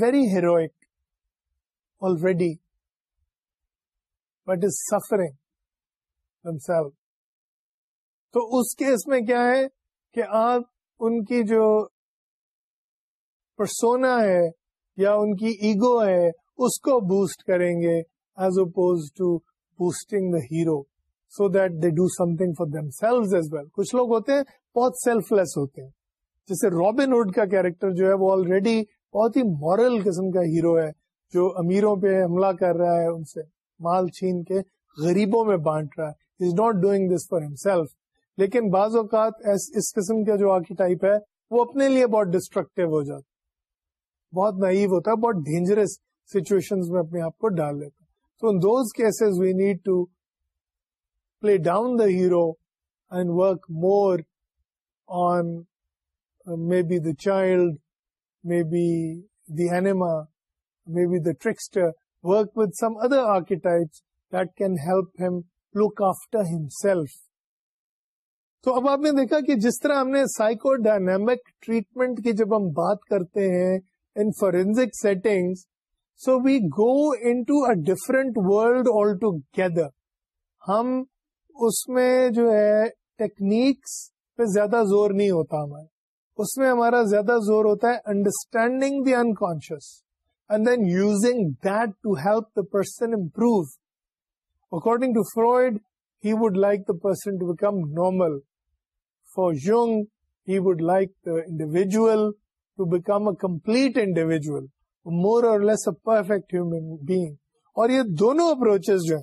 very heroic already but is suffering تو اس case میں کیا ہے کہ آپ ان کی جو persona ہے یا ان کی ایگو ہے اس کو بوسٹ کریں گے as oppose to boosting the hero so that they do something for them as well کچھ لوگ ہوتے ہیں بہت سیلف لیس ہوتے ہیں جیسے رابن وڈ کا کیریکٹر جو ہے وہ آلریڈی بہت ہی مورل قسم کا ہیرو ہے جو امیروں پہ حملہ کر رہا ہے ان سے مال چھین کے غریبوں میں بانٹ رہا ہے is not doing this for لیکن بعض اوقات اس قسم کا جو آکی ٹائپ ہے وہ اپنے لیے بہت ڈسٹرکٹیو ہو جاتا بہت نئیو ہوتا ہے بہت ڈینجرس سچویشن میں اپنے آپ کو ڈال لیتا in those cases we need to play down the hero and work more on may be the child may be the anima may be the work with some other architects that can help him look after himself تو اب آپ نے دیکھا کہ جس طرح ہم نے سائیکو ڈائنمک ٹریٹمنٹ کی جب ہم بات کرتے ہیں in forensic settings. So we go into a different world altogether. ہم اس میں جو ہے ٹیکنیکس پہ زیادہ زور نہیں ہوتا ہمارا اس میں ہمارا زیادہ زور ہوتا ہے understanding the unconscious and then using that to help the person improve according to Freud he would like the person to become normal for Jung he would like the individual to become a complete individual more or less a perfect human اور یہ دونوں approach جو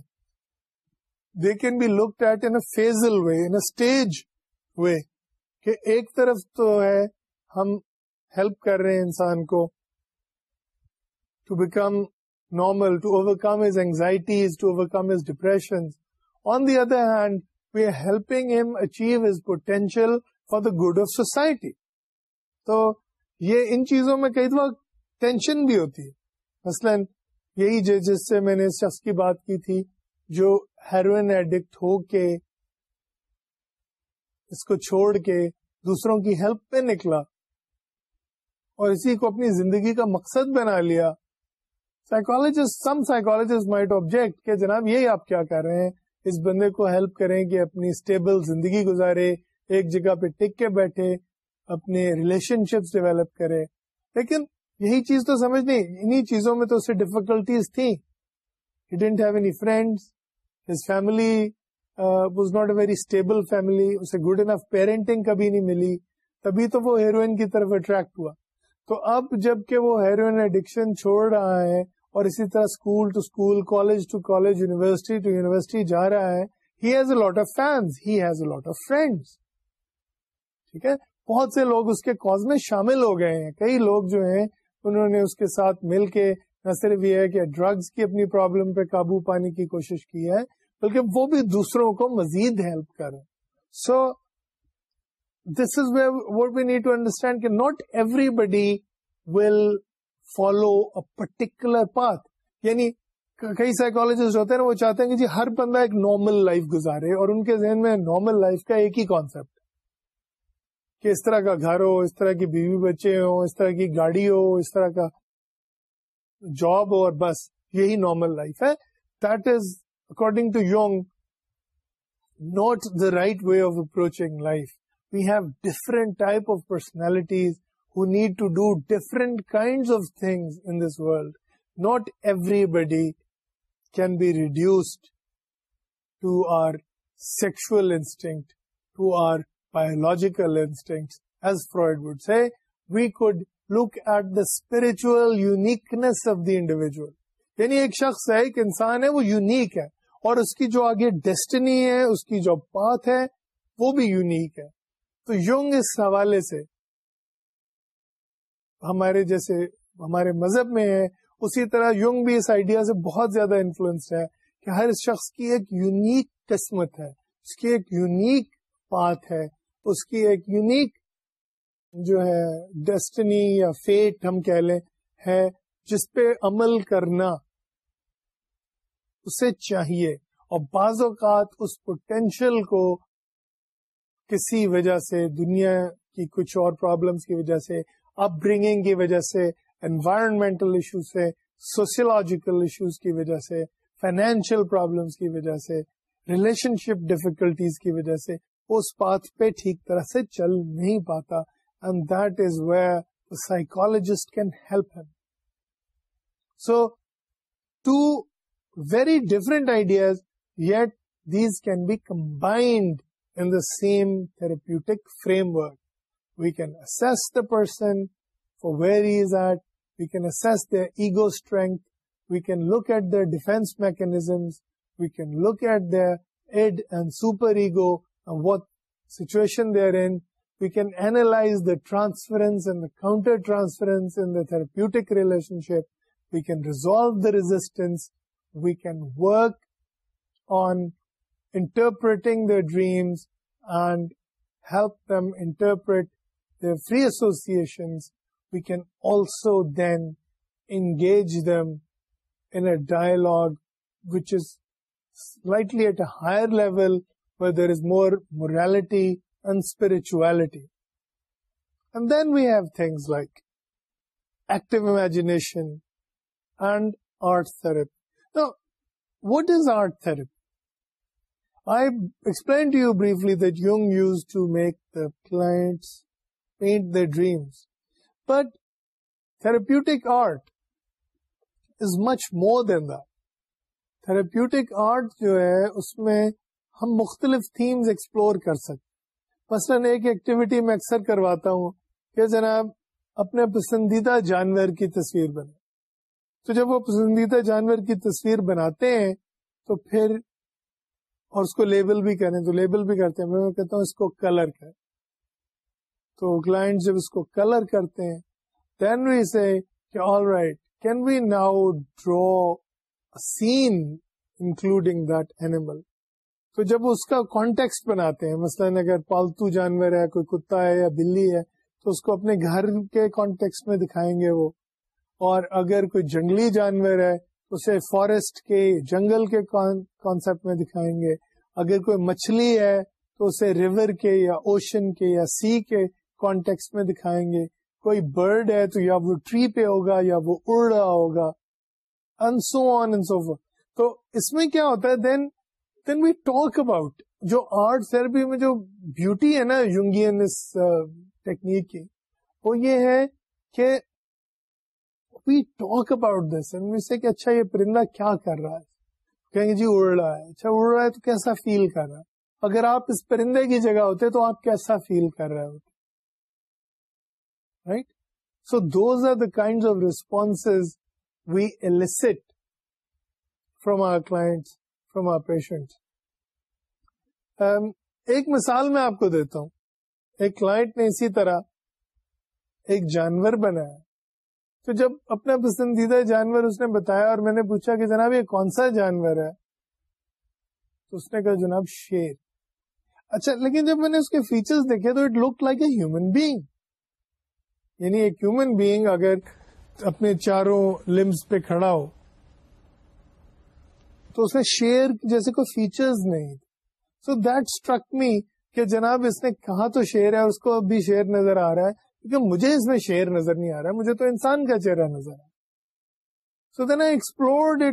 کہ ایک طرف تو ہم help کر رہے انسان کو to become normal to overcome to overcome overcome depressions. On on the other hand we helping helping him his potential for the good of society تو یہ ان چیزوں میں کئی دفعہ ٹینشن بھی ہوتی ہے مثلا یہی جو جس سے میں نے شخص کی بات کی تھی جو ہیروئن ایڈکٹ ہو کے اس کو چھوڑ کے دوسروں کی ہیلپ پہ نکلا اور اسی کو اپنی زندگی کا مقصد بنا لیا psychologist some psychologist might object کہ جناب یہی آپ کیا کر رہے ہیں اس بندے کو ہیلپ کریں کہ اپنی اسٹیبل زندگی گزارے ایک جگہ پہ ٹک کے بیٹھے اپنے ریلیشن شپس ڈیولپ کرے لیکن یہی چیز تو سمجھ نہیں انہیں چیزوں میں تو uh, اسے ڈیفیکلٹیز تھیں have any friends his family was not a very stable family اسے گڈ انف پیرنٹنگ کبھی نہیں ملی تبھی تو وہ ہیروئن کی طرف اٹریکٹ ہوا تو اب جب کہ وہ ہیروئن اڈکشن چھوڑ رہا ہے اور اسی طرح school to school college to college university to university جا رہا ہے he has a lot of fans he lot of friends ٹھیک ہے بہت سے لوگ اس کے کاز میں شامل ہو گئے ہیں کئی لوگ جو ہیں انہوں نے اس کے ساتھ مل کے نہ صرف یہ ہے کہ ڈرگس کی اپنی پرابلم پہ قابو پانے کی کوشش کی ہے بلکہ وہ بھی دوسروں کو مزید ہیلپ کرے so this is way what we need to understand کہ not everybody will follow a particular path یعنی کئی سائیکولوجسٹ ہوتے ہیں وہ چاہتے ہیں کہ جی ہر بندہ ایک نارمل لائف گزارے اور ان کے ذہن میں نارمل لائف کا ایک ہی کانسپٹ کہ اس طرح کا گھر ہو اس طرح کی بیوی بچے ہو اس طرح کی گاڑی ہو اس طرح کا جاب ہو اور بس یہی نارمل لائف ہے that is according to Jung not the right way of approaching life we have different type of personalities who need to do different kind of things in this world not everybody can be reduced to our sexual instinct to our biological instincts, as Freud would say, we could look at the spiritual uniqueness of the individual. یعنی ایک شخص ہے ایک انسان ہے وہ unique ہے اور اس کی جو آگے ڈیسٹنی ہے اس کی جو پات ہے وہ بھی یونیک ہے تو یونگ اس حوالے سے ہمارے جیسے ہمارے مذہب میں ہے اسی طرح یونگ بھی اس آئیڈیا سے بہت زیادہ انفلوئنس ہے کہ ہر شخص کی ایک یونیک قسمت ہے اس کی ایک یونیک پات ہے اس کی ایک یونیک جو ہے ڈیسٹنی یا فیٹ ہم کہہ لیں ہے جس پہ عمل کرنا اسے چاہیے اور بعض اوقات اس پوٹینشیل کو کسی وجہ سے دنیا کی کچھ اور پرابلمس کی وجہ سے اپ برنگنگ کی وجہ سے انوائرمنٹل ایشو سے سوسیولوجیکل ایشوز کی وجہ سے فائنینشیل پرابلمس کی وجہ سے ریلیشن شپ ڈیفیکلٹیز کی وجہ سے اس پاتھ پہ ٹھیک طرح سے چل نہیں پاتا and that is where psychologist can help him so two very different ideas yet these can be combined in the same therapeutic framework we can assess the person for where is at we can assess the ego strength we can look at the defence mechanism we can look at the id and super ego and what situation they are in, we can analyze the transference and the counter-transference in the therapeutic relationship. We can resolve the resistance. We can work on interpreting their dreams and help them interpret their free associations. We can also then engage them in a dialogue which is slightly at a higher level we there is more morality and spirituality we have things like active imagination and art therapy تو what is art therapy I explain to you briefly take the client paint the dreams but therapeutic art is much more than therapeutic art جو ہے اس میں ہم مختلف themes explore کر سکتے مثلاً ایک ایکٹیویٹی میں اکثر کرواتا ہوں کہ جناب اپنے پسندیدہ جانور کی تصویر بنا تو جب وہ پسندیدہ جانور کی تصویر بناتے ہیں تو پھر اور اس کو لیبل بھی کریں تو لیبل بھی کرتے ہیں میں کہتا ہوں اس کو کلر کر تو کلائنٹ جب اس کو کلر کرتے ہیں دین وی کہ all right can we now draw scene including that animal تو جب اس کا کانٹیکس بناتے ہیں مثلا اگر پالتو جانور ہے کوئی کتا ہے یا بلی ہے تو اس کو اپنے گھر کے کانٹیکس میں دکھائیں گے وہ اور اگر کوئی جنگلی جانور ہے اسے فارسٹ کے جنگل کے کانسپٹ میں دکھائیں گے اگر کوئی مچھلی ہے تو اسے ریور کے یا اوشن کے یا سی کے کانٹیکس میں دکھائیں گے کوئی برڈ ہے تو یا وہ ٹری پہ ہوگا یا وہ اڑ رہا ہوگا انسو تو اس میں کیا ہوتا ہے then then we talk about جو آرٹ تھراپی میں جو بیوٹی ہے نا یونگین ٹیکنیک کی وہ یہ ہے کہ وی ٹاک اباؤٹ دس سے کہ اچھا یہ پرندہ کیا کر رہا ہے کہیں گے جی اڑ رہا ہے اچھا اڑ رہا ہے تو کیسا فیل کر رہا ہے اگر آپ اس پرندے کی جگہ ہوتے تو آپ کیسا فیل کر رہے ہوتے right so those are the kind of response we elicit from our class Um, ایک مثال میں آپ کو دیتا ہوں ایک طرح ایک جانور بنایا تو جب اپنا پسندیدہ جانور اس نے بتایا اور میں نے پوچھا کہ جناب یہ کون سا جانور ہے تو اس نے کہا جناب شیر اچھا لیکن جب میں نے اس کے فیچرز دیکھے تو it look like a human being یعنی ایک ہیومن بینگ اگر اپنے چاروں لمبس پہ کھڑا ہو اس میں شیر جیسے کوئی فیچرز نہیں تھے سو اسٹرک می کہ جناب اس نے کہا تو شیر ہے اس کو شیر نظر آ رہا ہے کیونکہ مجھے اس میں شیر نظر نہیں آ رہا ہے مجھے تو انسان کا چہرہ نظر آیا سو دین آئی ایکسپلور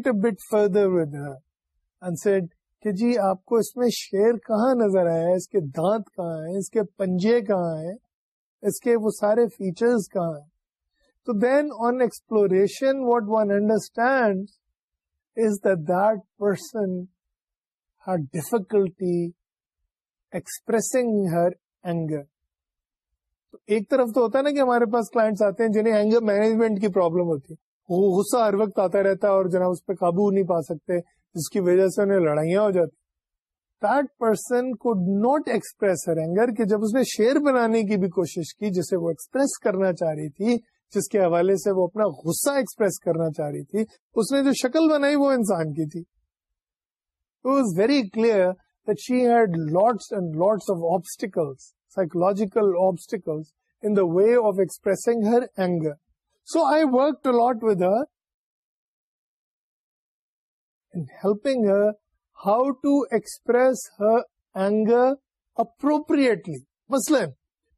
جی آپ کو اس میں شیر کہاں نظر آیا اس کے دانت کہاں ہیں اس کے پنجے کہاں ہیں اس کے وہ سارے فیچرز کہاں ہیں تو then on exploration what one understand is that that person had difficulty expressing her anger. تو ایک طرف تو ہوتا ہے نا کہ ہمارے پاس کلائنٹس آتے ہیں جنہیں اینگر مینجمنٹ کی پرابلم ہوتی ہے وہ غصہ ہر وقت آتا رہتا ہے اور جناب اس پہ قابو نہیں پا سکتے جس کی وجہ سے انہیں لڑائیاں ہو جاتی that person could not express her anger کہ جب اس نے شیئر بنانے کی بھی کوشش کی جسے وہ ایکسپریس کرنا چاہ رہی تھی جس کے حوالے سے وہ اپنا غصہ ایکسپریس کرنا چاہ رہی تھی اس نے جو شکل بنائی وہ انسان کی تھی was very clear of the way of expressing her anger so I work with helping how to express her anger appropriately مسلم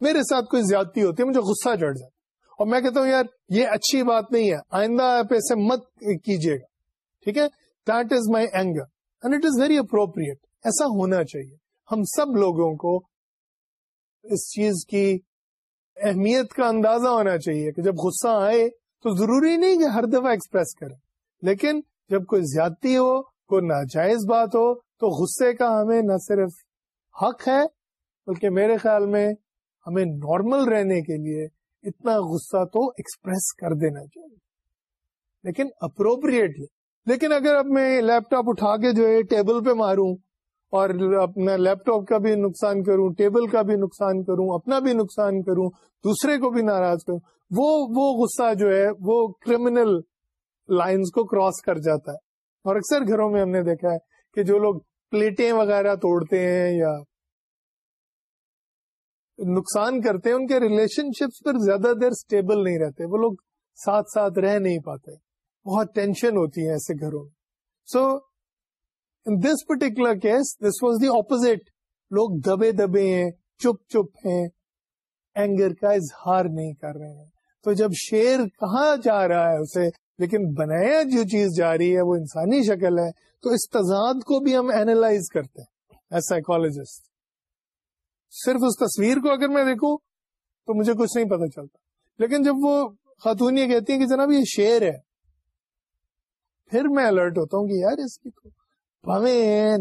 میرے ساتھ کوئی زیادتی ہوتی ہے مجھے غصہ چڑھ جاتا اور میں کہتا ہوں یار یہ اچھی بات نہیں ہے آئندہ آپ ایسے مت کیجیے گا ٹھیک ہے that is is my anger and it very appropriate ایسا ہونا چاہیے ہم سب لوگوں کو اس چیز کی اہمیت کا اندازہ ہونا چاہیے کہ جب غصہ آئے تو ضروری نہیں کہ ہر دفعہ ایکسپریس کریں لیکن جب کوئی زیادتی ہو کوئی ناجائز بات ہو تو غصے کا ہمیں نہ صرف حق ہے بلکہ میرے خیال میں ہمیں نارمل رہنے کے لیے اتنا غصہ تو ایکسپریس کر دینا چاہیے لیکن اپروپریٹلی لیکن اگر اب میں لیپ ٹاپ اٹھا کے جو ہے ٹیبل پہ ماروں اور اپنا لیپ ٹاپ کا بھی نقصان کروں ٹیبل کا بھی نقصان کروں اپنا بھی نقصان کروں دوسرے کو بھی ناراض کروں وہ وہ غصہ جو ہے وہ کرمنل لائنز کو کراس کر جاتا ہے اور اکثر گھروں میں ہم نے دیکھا ہے کہ جو لوگ پلیٹیں وغیرہ توڑتے ہیں یا نقصان کرتے ہیں ان کے ریلیشن شپس پر زیادہ دیر اسٹیبل نہیں رہتے وہ لوگ ساتھ ساتھ رہ نہیں پاتے بہت ٹینشن ہوتی ہے ایسے گھروں میں so this particular case this was the opposite لوگ دبے دبے ہیں چپ چپ ہیں اینگر کا اظہار نہیں کر رہے ہیں تو جب شیر کہا جا رہا ہے اسے لیکن بنایا جو چیز جا رہی ہے وہ انسانی شکل ہے تو اس تضاد کو بھی ہم اینالائز کرتے ہیں سائیکولوجسٹ صرف اس تصویر کو اگر میں دیکھوں تو مجھے کچھ نہیں پتا چلتا لیکن جب وہ خاتون یہ کہتی ہیں کہ جناب یہ شیر ہے پھر میں الرٹ ہوتا ہوں کہ یار اس کی تو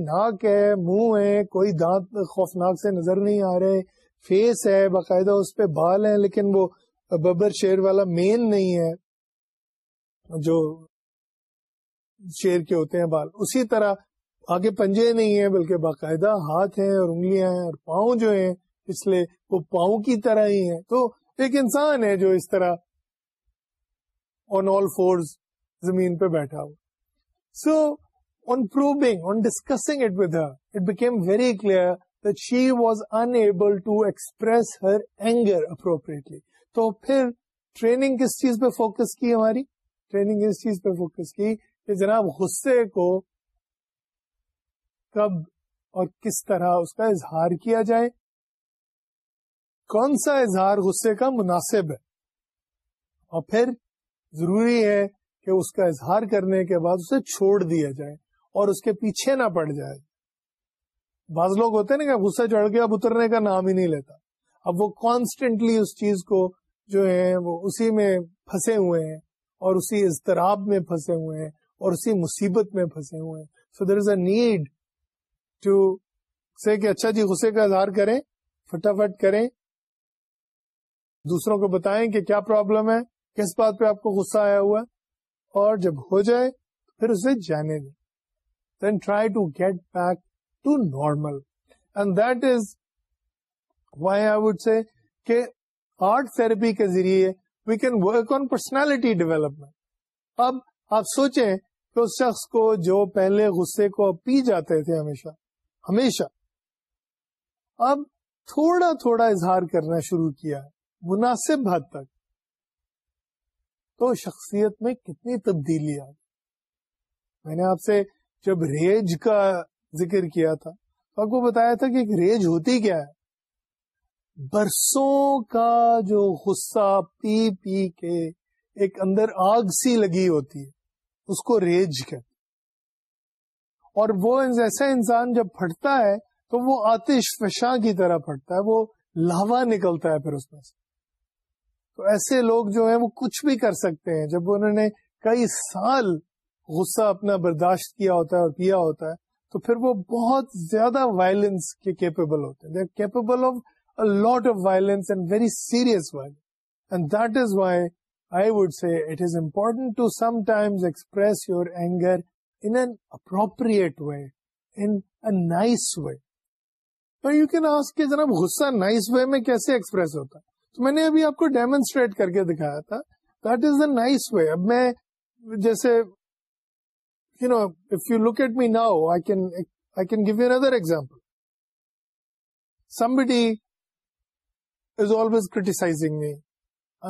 ناک ہے منہ ہے کوئی دانت خوفناک سے نظر نہیں آ رہے فیس ہے باقاعدہ اس پہ بال ہیں لیکن وہ ببر شیر والا مین نہیں ہے جو شیر کے ہوتے ہیں بال اسی طرح آگے پنجے نہیں ہیں بلکہ باقاعدہ ہاتھ ہیں اور انگلیاں ہیں اور پاؤں جو ہیں اس لیے وہ پاؤں کی طرح ہی ہیں تو ایک انسان ہے جو اس طرح آن آل زمین پہ بیٹھا ہو so on on discussing it with it became very clear to express her anger appropriately تو پھر ٹریننگ کس چیز پہ فوکس کی ہماری ٹریننگ کس چیز پہ فوکس کی کہ جناب غصے کو کب اور کس طرح اس کا اظہار کیا جائے کون سا اظہار غصے کا مناسب ہے اور پھر ضروری ہے کہ اس کا اظہار کرنے کے بعد اسے چھوڑ دیا جائے اور اس کے پیچھے نہ پڑ جائے بعض لوگ ہوتے ہیں نا کہ غصہ چڑھ کے اب اترنے کا نام ہی نہیں لیتا اب وہ کانسٹینٹلی اس چیز کو جو ہے وہ اسی میں پھنسے ہوئے ہیں اور اسی اضطراب میں پھنسے ہوئے ہیں اور اسی مصیبت میں پھنسے ہوئے ہیں so there is a need to say کہ اچھا جی غصے کا اظہار کریں فٹافٹ کریں دوسروں کو بتائیں کہ کیا پرابلم ہے کس بات پہ آپ کو غصہ آیا ہوا اور جب ہو جائے تو پھر اسے جانے دیں then try to get back to normal and that is why I would say کہ آرٹ تھراپی کے ذریعے we can work on personality development اب آپ سوچیں کہ اس شخص کو جو پہلے غصے کو پی جاتے تھے ہمیشہ ہمیشہ اب تھوڑا تھوڑا اظہار کرنا شروع کیا مناسب حد تک تو شخصیت میں کتنی تبدیلی آئی میں نے آپ سے جب ریج کا ذکر کیا تھا تو آپ کو بتایا تھا کہ ایک ریج ہوتی کیا ہے برسوں کا جو غصہ پی پی کے ایک اندر آگ سی لگی ہوتی ہے اس کو ریج کہتے اور وہ ایسا انسان جب پھٹتا ہے تو وہ آتش فشاں کی طرح پھٹتا ہے وہ لاوا نکلتا ہے پھر اس میں سے تو ایسے لوگ جو ہیں وہ کچھ بھی کر سکتے ہیں جب انہوں نے کئی سال غصہ اپنا برداشت کیا ہوتا ہے اور پیا ہوتا ہے تو پھر وہ بہت زیادہ وائلنس کے کیپیبل ہوتے ہیں capable of violence and very serious violence that is why I would say it is important to sometimes express your anger in an appropriate way in nice way or you can آس کے جناب غصہ nice way میں کیسے express ہوتا تو میں نے آپ کو ڈیمونسٹریٹ کر کے دکھایا تھا نائس وے اب میں جیسے you know if you look at me now I I can give you a example example somebody is always criticise me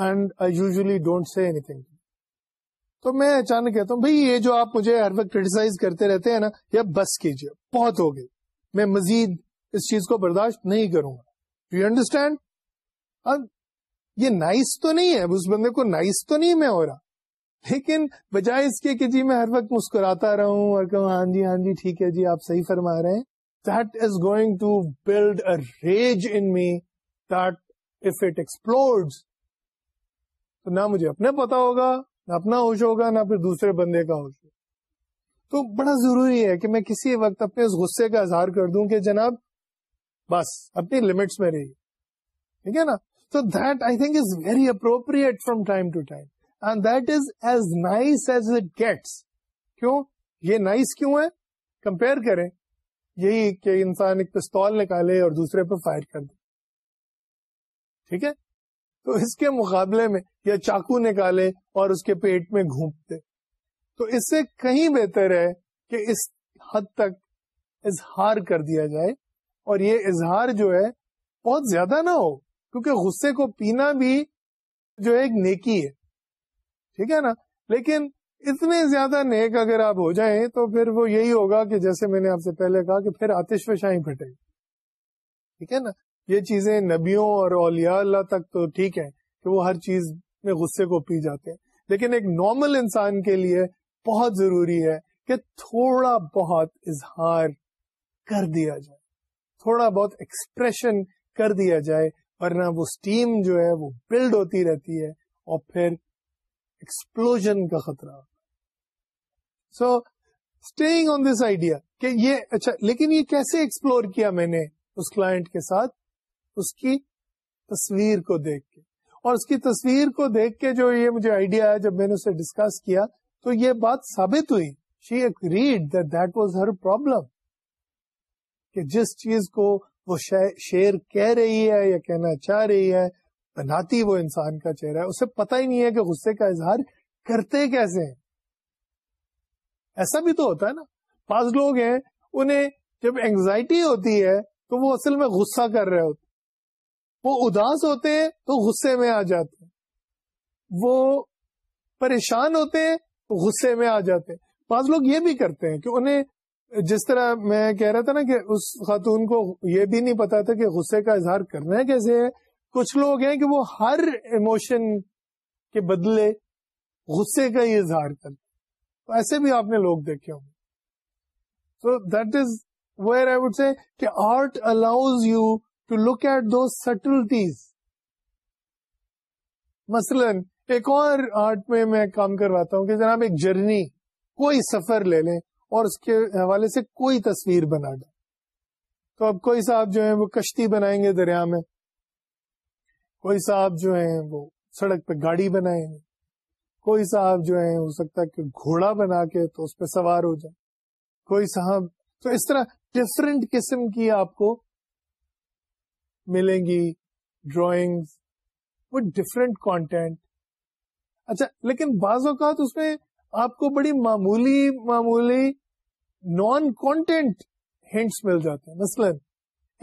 and I usually don't see anything تو میں اچانک کہتا ہوں بھائی یہ جو آپ مجھے ہر وقت کریٹیسائز کرتے رہتے ہیں نا یا بس کیجیے بہت ہو گئی میں مزید اس چیز کو برداشت نہیں کروں گا یو انڈرسٹینڈ یہ نائس تو نہیں ہے اس بندے کو نائس تو نہیں میں ہو رہا لیکن بجائے اس کے کہ جی میں ہر وقت مسکراتا اور کہوں ہاں جی ہاں جی ٹھیک ہے جی آپ صحیح فرما رہے ہیں that is going to build a rage in me that if it explore تو نہ مجھے اپنے پتا ہوگا نہ اپنا ہوش ہوگا نہ پھر دوسرے بندے کا ہوش ہوگا تو بڑا ضروری ہے کہ میں کسی وقت اپنے اس غصے کا اظہار کر دوں کہ جناب بس اپنی لمٹس میں رہیے ٹھیک ہے نا تو that I think is very appropriate from time to time and that is as nice as it gets کیوں یہ نائس کیوں ہے کمپیئر کریں یہی کہ انسان ایک پستول نکالے اور دوسرے پہ فائر کر دے ٹھیک ہے تو اس کے مقابلے میں یا چاقو نکالے اور اس کے پیٹ میں گھوم دے تو اس سے کہیں بہتر ہے کہ اس حد تک اظہار کر دیا جائے اور یہ اظہار جو ہے بہت زیادہ نہ ہو کیونکہ غصے کو پینا بھی جو ہے ایک نیکی ہے ٹھیک ہے نا لیکن اتنے زیادہ نیک اگر آپ ہو جائیں تو پھر وہ یہی ہوگا کہ جیسے میں نے آپ سے پہلے کہا کہ پھر آتش فشائی پھٹے ٹھیک ہے نا یہ چیزیں نبیوں اور اولیاء اللہ تک تو ٹھیک ہے کہ وہ ہر چیز میں غصے کو پی جاتے ہیں لیکن ایک نارمل انسان کے لیے بہت ضروری ہے کہ تھوڑا بہت اظہار کر دیا جائے تھوڑا بہت ایکسپریشن کر دیا جائے ورنہ وہ سٹیم جو ہے وہ بلڈ ہوتی رہتی ہے اور پھر ایکسپلوژن کا خطرہ سو اسٹیئنگ آن دس آئیڈیا کہ یہ اچھا لیکن یہ کیسے ایکسپلور کیا میں نے اس کلائنٹ کے ساتھ اس کی تصویر کو دیکھ کے اور اس کی تصویر کو دیکھ کے جو یہ مجھے آئیڈیا ہے جب میں نے اسے ڈسکس کیا تو یہ بات ثابت ہوئی she that was her problem کہ جس چیز کو وہ شیر کہہ رہی ہے یا کہنا چاہ رہی ہے بناتی وہ انسان کا چہرہ ہے اسے پتہ ہی نہیں ہے کہ غصے کا اظہار کرتے کیسے ہیں ایسا بھی تو ہوتا ہے نا بعض لوگ ہیں انہیں جب اینگزائٹی ہوتی ہے تو وہ اصل میں غصہ کر رہے ہوتے وہ اداس ہوتے ہیں تو غصے میں آ جاتے ہیں وہ پریشان ہوتے ہیں تو غصے میں آ جاتے ہیں بعض لوگ یہ بھی کرتے ہیں کہ انہیں جس طرح میں کہہ رہا تھا نا کہ اس خاتون کو یہ بھی نہیں پتا تھا کہ غصے کا اظہار کرنا ہے کیسے ہے کچھ لوگ ہیں کہ وہ ہر ایموشن کے بدلے غصے کا ہی اظہار کرتے تو ایسے بھی آپ نے لوگ دیکھے ہوں so that is where I would say کہ art allows you to look at the subtleties مثلاً ایک اور آرٹ میں میں کام کرواتا ہوں کہ جناب ایک جرنی کوئی سفر لے لیں اور اس کے حوالے سے کوئی تصویر بنا دیں تو اب کوئی صاحب جو ہیں وہ کشتی بنائیں گے دریا میں کوئی صاحب جو ہیں وہ سڑک پہ گاڑی بنائیں گے کوئی صاحب جو ہیں ہو سکتا ہے کہ گھوڑا بنا کے تو اس پہ سوار ہو جائے کوئی صاحب تو اس طرح ڈفرنٹ قسم کی آپ کو ملیں گی ڈرائنگس ڈفرینٹ کانٹینٹ اچھا لیکن بعض اوقات اس میں آپ کو بڑی معمولی معمولی نان کانٹینٹ ہنٹس مل جاتے ہیں مثلا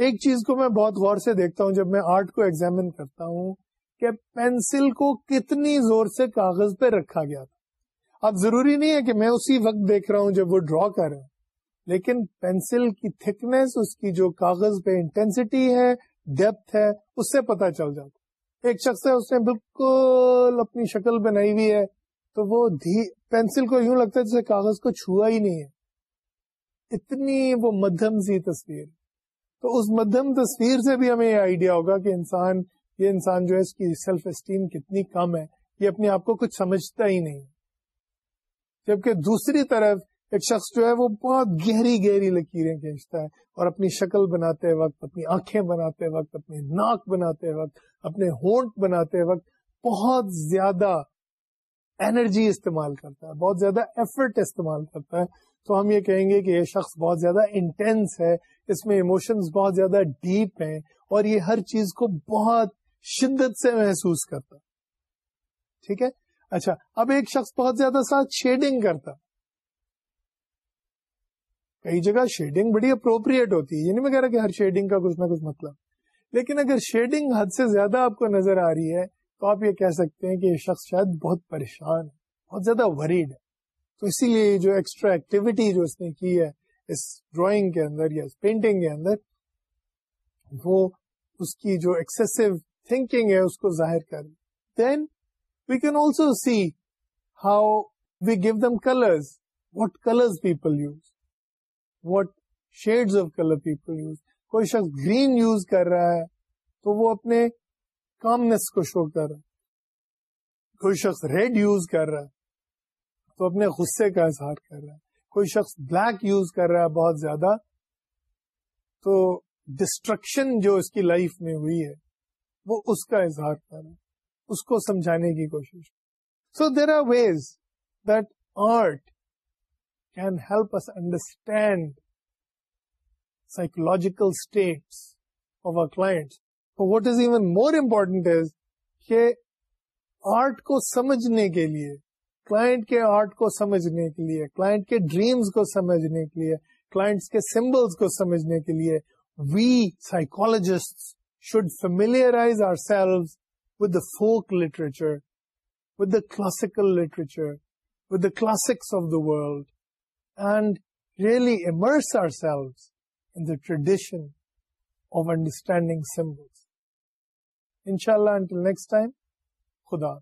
ایک چیز کو میں بہت غور سے دیکھتا ہوں جب میں آرٹ کو ایگزامن کرتا ہوں کہ پینسل کو کتنی زور سے کاغذ پہ رکھا گیا تھا اب ضروری نہیں ہے کہ میں اسی وقت دیکھ رہا ہوں جب وہ ڈرا کر ہیں لیکن پینسل کی تھکنیس اس کی جو کاغذ پہ انٹینسٹی ہے ڈیپتھ ہے اس سے پتا چل جاتا ایک شخص ہے اس نے بالکل اپنی شکل بنائی ہوئی ہے تو وہ پینسل کو یوں لگتا ہے جسے کاغذ کو چھوا ہی نہیں ہے اتنی وہ مدھم سی تصویر تو اس مدھم تصویر سے بھی ہمیں یہ آئیڈیا ہوگا کہ انسان یہ انسان جو ہے اس کی سیلف اسٹیم کتنی کم ہے یہ اپنے آپ کو کچھ سمجھتا ہی نہیں جبکہ دوسری طرف ایک شخص جو ہے وہ بہت گہری گہری لکیریں کھینچتا ہے اور اپنی شکل بناتے وقت اپنی آنکھیں بناتے وقت اپنی ناک بناتے وقت اپنے ہونٹ بناتے وقت بہت زیادہ انرجی استعمال کرتا ہے بہت زیادہ ایفرٹ استعمال کرتا ہے تو ہم یہ کہیں گے کہ یہ شخص بہت زیادہ انٹینس ہے اس میں ایموشنز بہت زیادہ ڈیپ ہیں اور یہ ہر چیز کو بہت شدت سے محسوس کرتا ٹھیک ہے اچھا اب ایک شخص بہت زیادہ ساتھ شیڈنگ کرتا کئی جگہ شیڈنگ بڑی اپروپریٹ ہوتی ہے یہ نہیں میں کہہ رہا کہ ہر شیڈنگ کا کچھ نہ کچھ مطلب لیکن اگر شیڈنگ حد سے زیادہ آپ کو نظر آ رہی ہے تو آپ یہ کہہ سکتے ہیں کہ یہ شخص شاید بہت پریشان ہے بہت زیادہ وریڈ ہے تو اسی لیے جو ایکسٹرا ایکٹیویٹی جو اس نے کی ہے اس ڈرائنگ کے اندر یا اس پینٹنگ کے اندر وہ اس کی جو ایکسیسو تھنکنگ ہے اس کو ظاہر کر then we can also see how we give them colours what colours people use what shade of colour people use کوئی شخص گرین یوز کر رہا ہے تو وہ اپنے کامنیس کو شو کر رہا ہے کوئی شخص ریڈ یوز کر رہا ہے تو اپنے غصے کا اظہار کر رہا ہے کوئی شخص بلیک یوز کر رہا ہے بہت زیادہ تو ڈسٹرکشن جو اس کی لائف میں ہوئی ہے وہ اس کا اظہار کر رہا ہے اس کو سمجھانے کی کوشش so there are ways that art help us understand psychological states of our class what is even more important کہ آرٹ کو سمجھنے کے لیے کلائنٹ کے آرٹ کو سمجھنے کے لیے کلائنٹ کے ڈریمس کو سمجھنے کے لیے کلائنٹس کے سمبلس کو سمجھنے کے لیے we psychologist should familiarise ourselves with the folk literature with the classical literature with the classics of the world and really immerse ourselves in the traditions and symbol انشاء اللہ نیکسٹ ٹائم خدا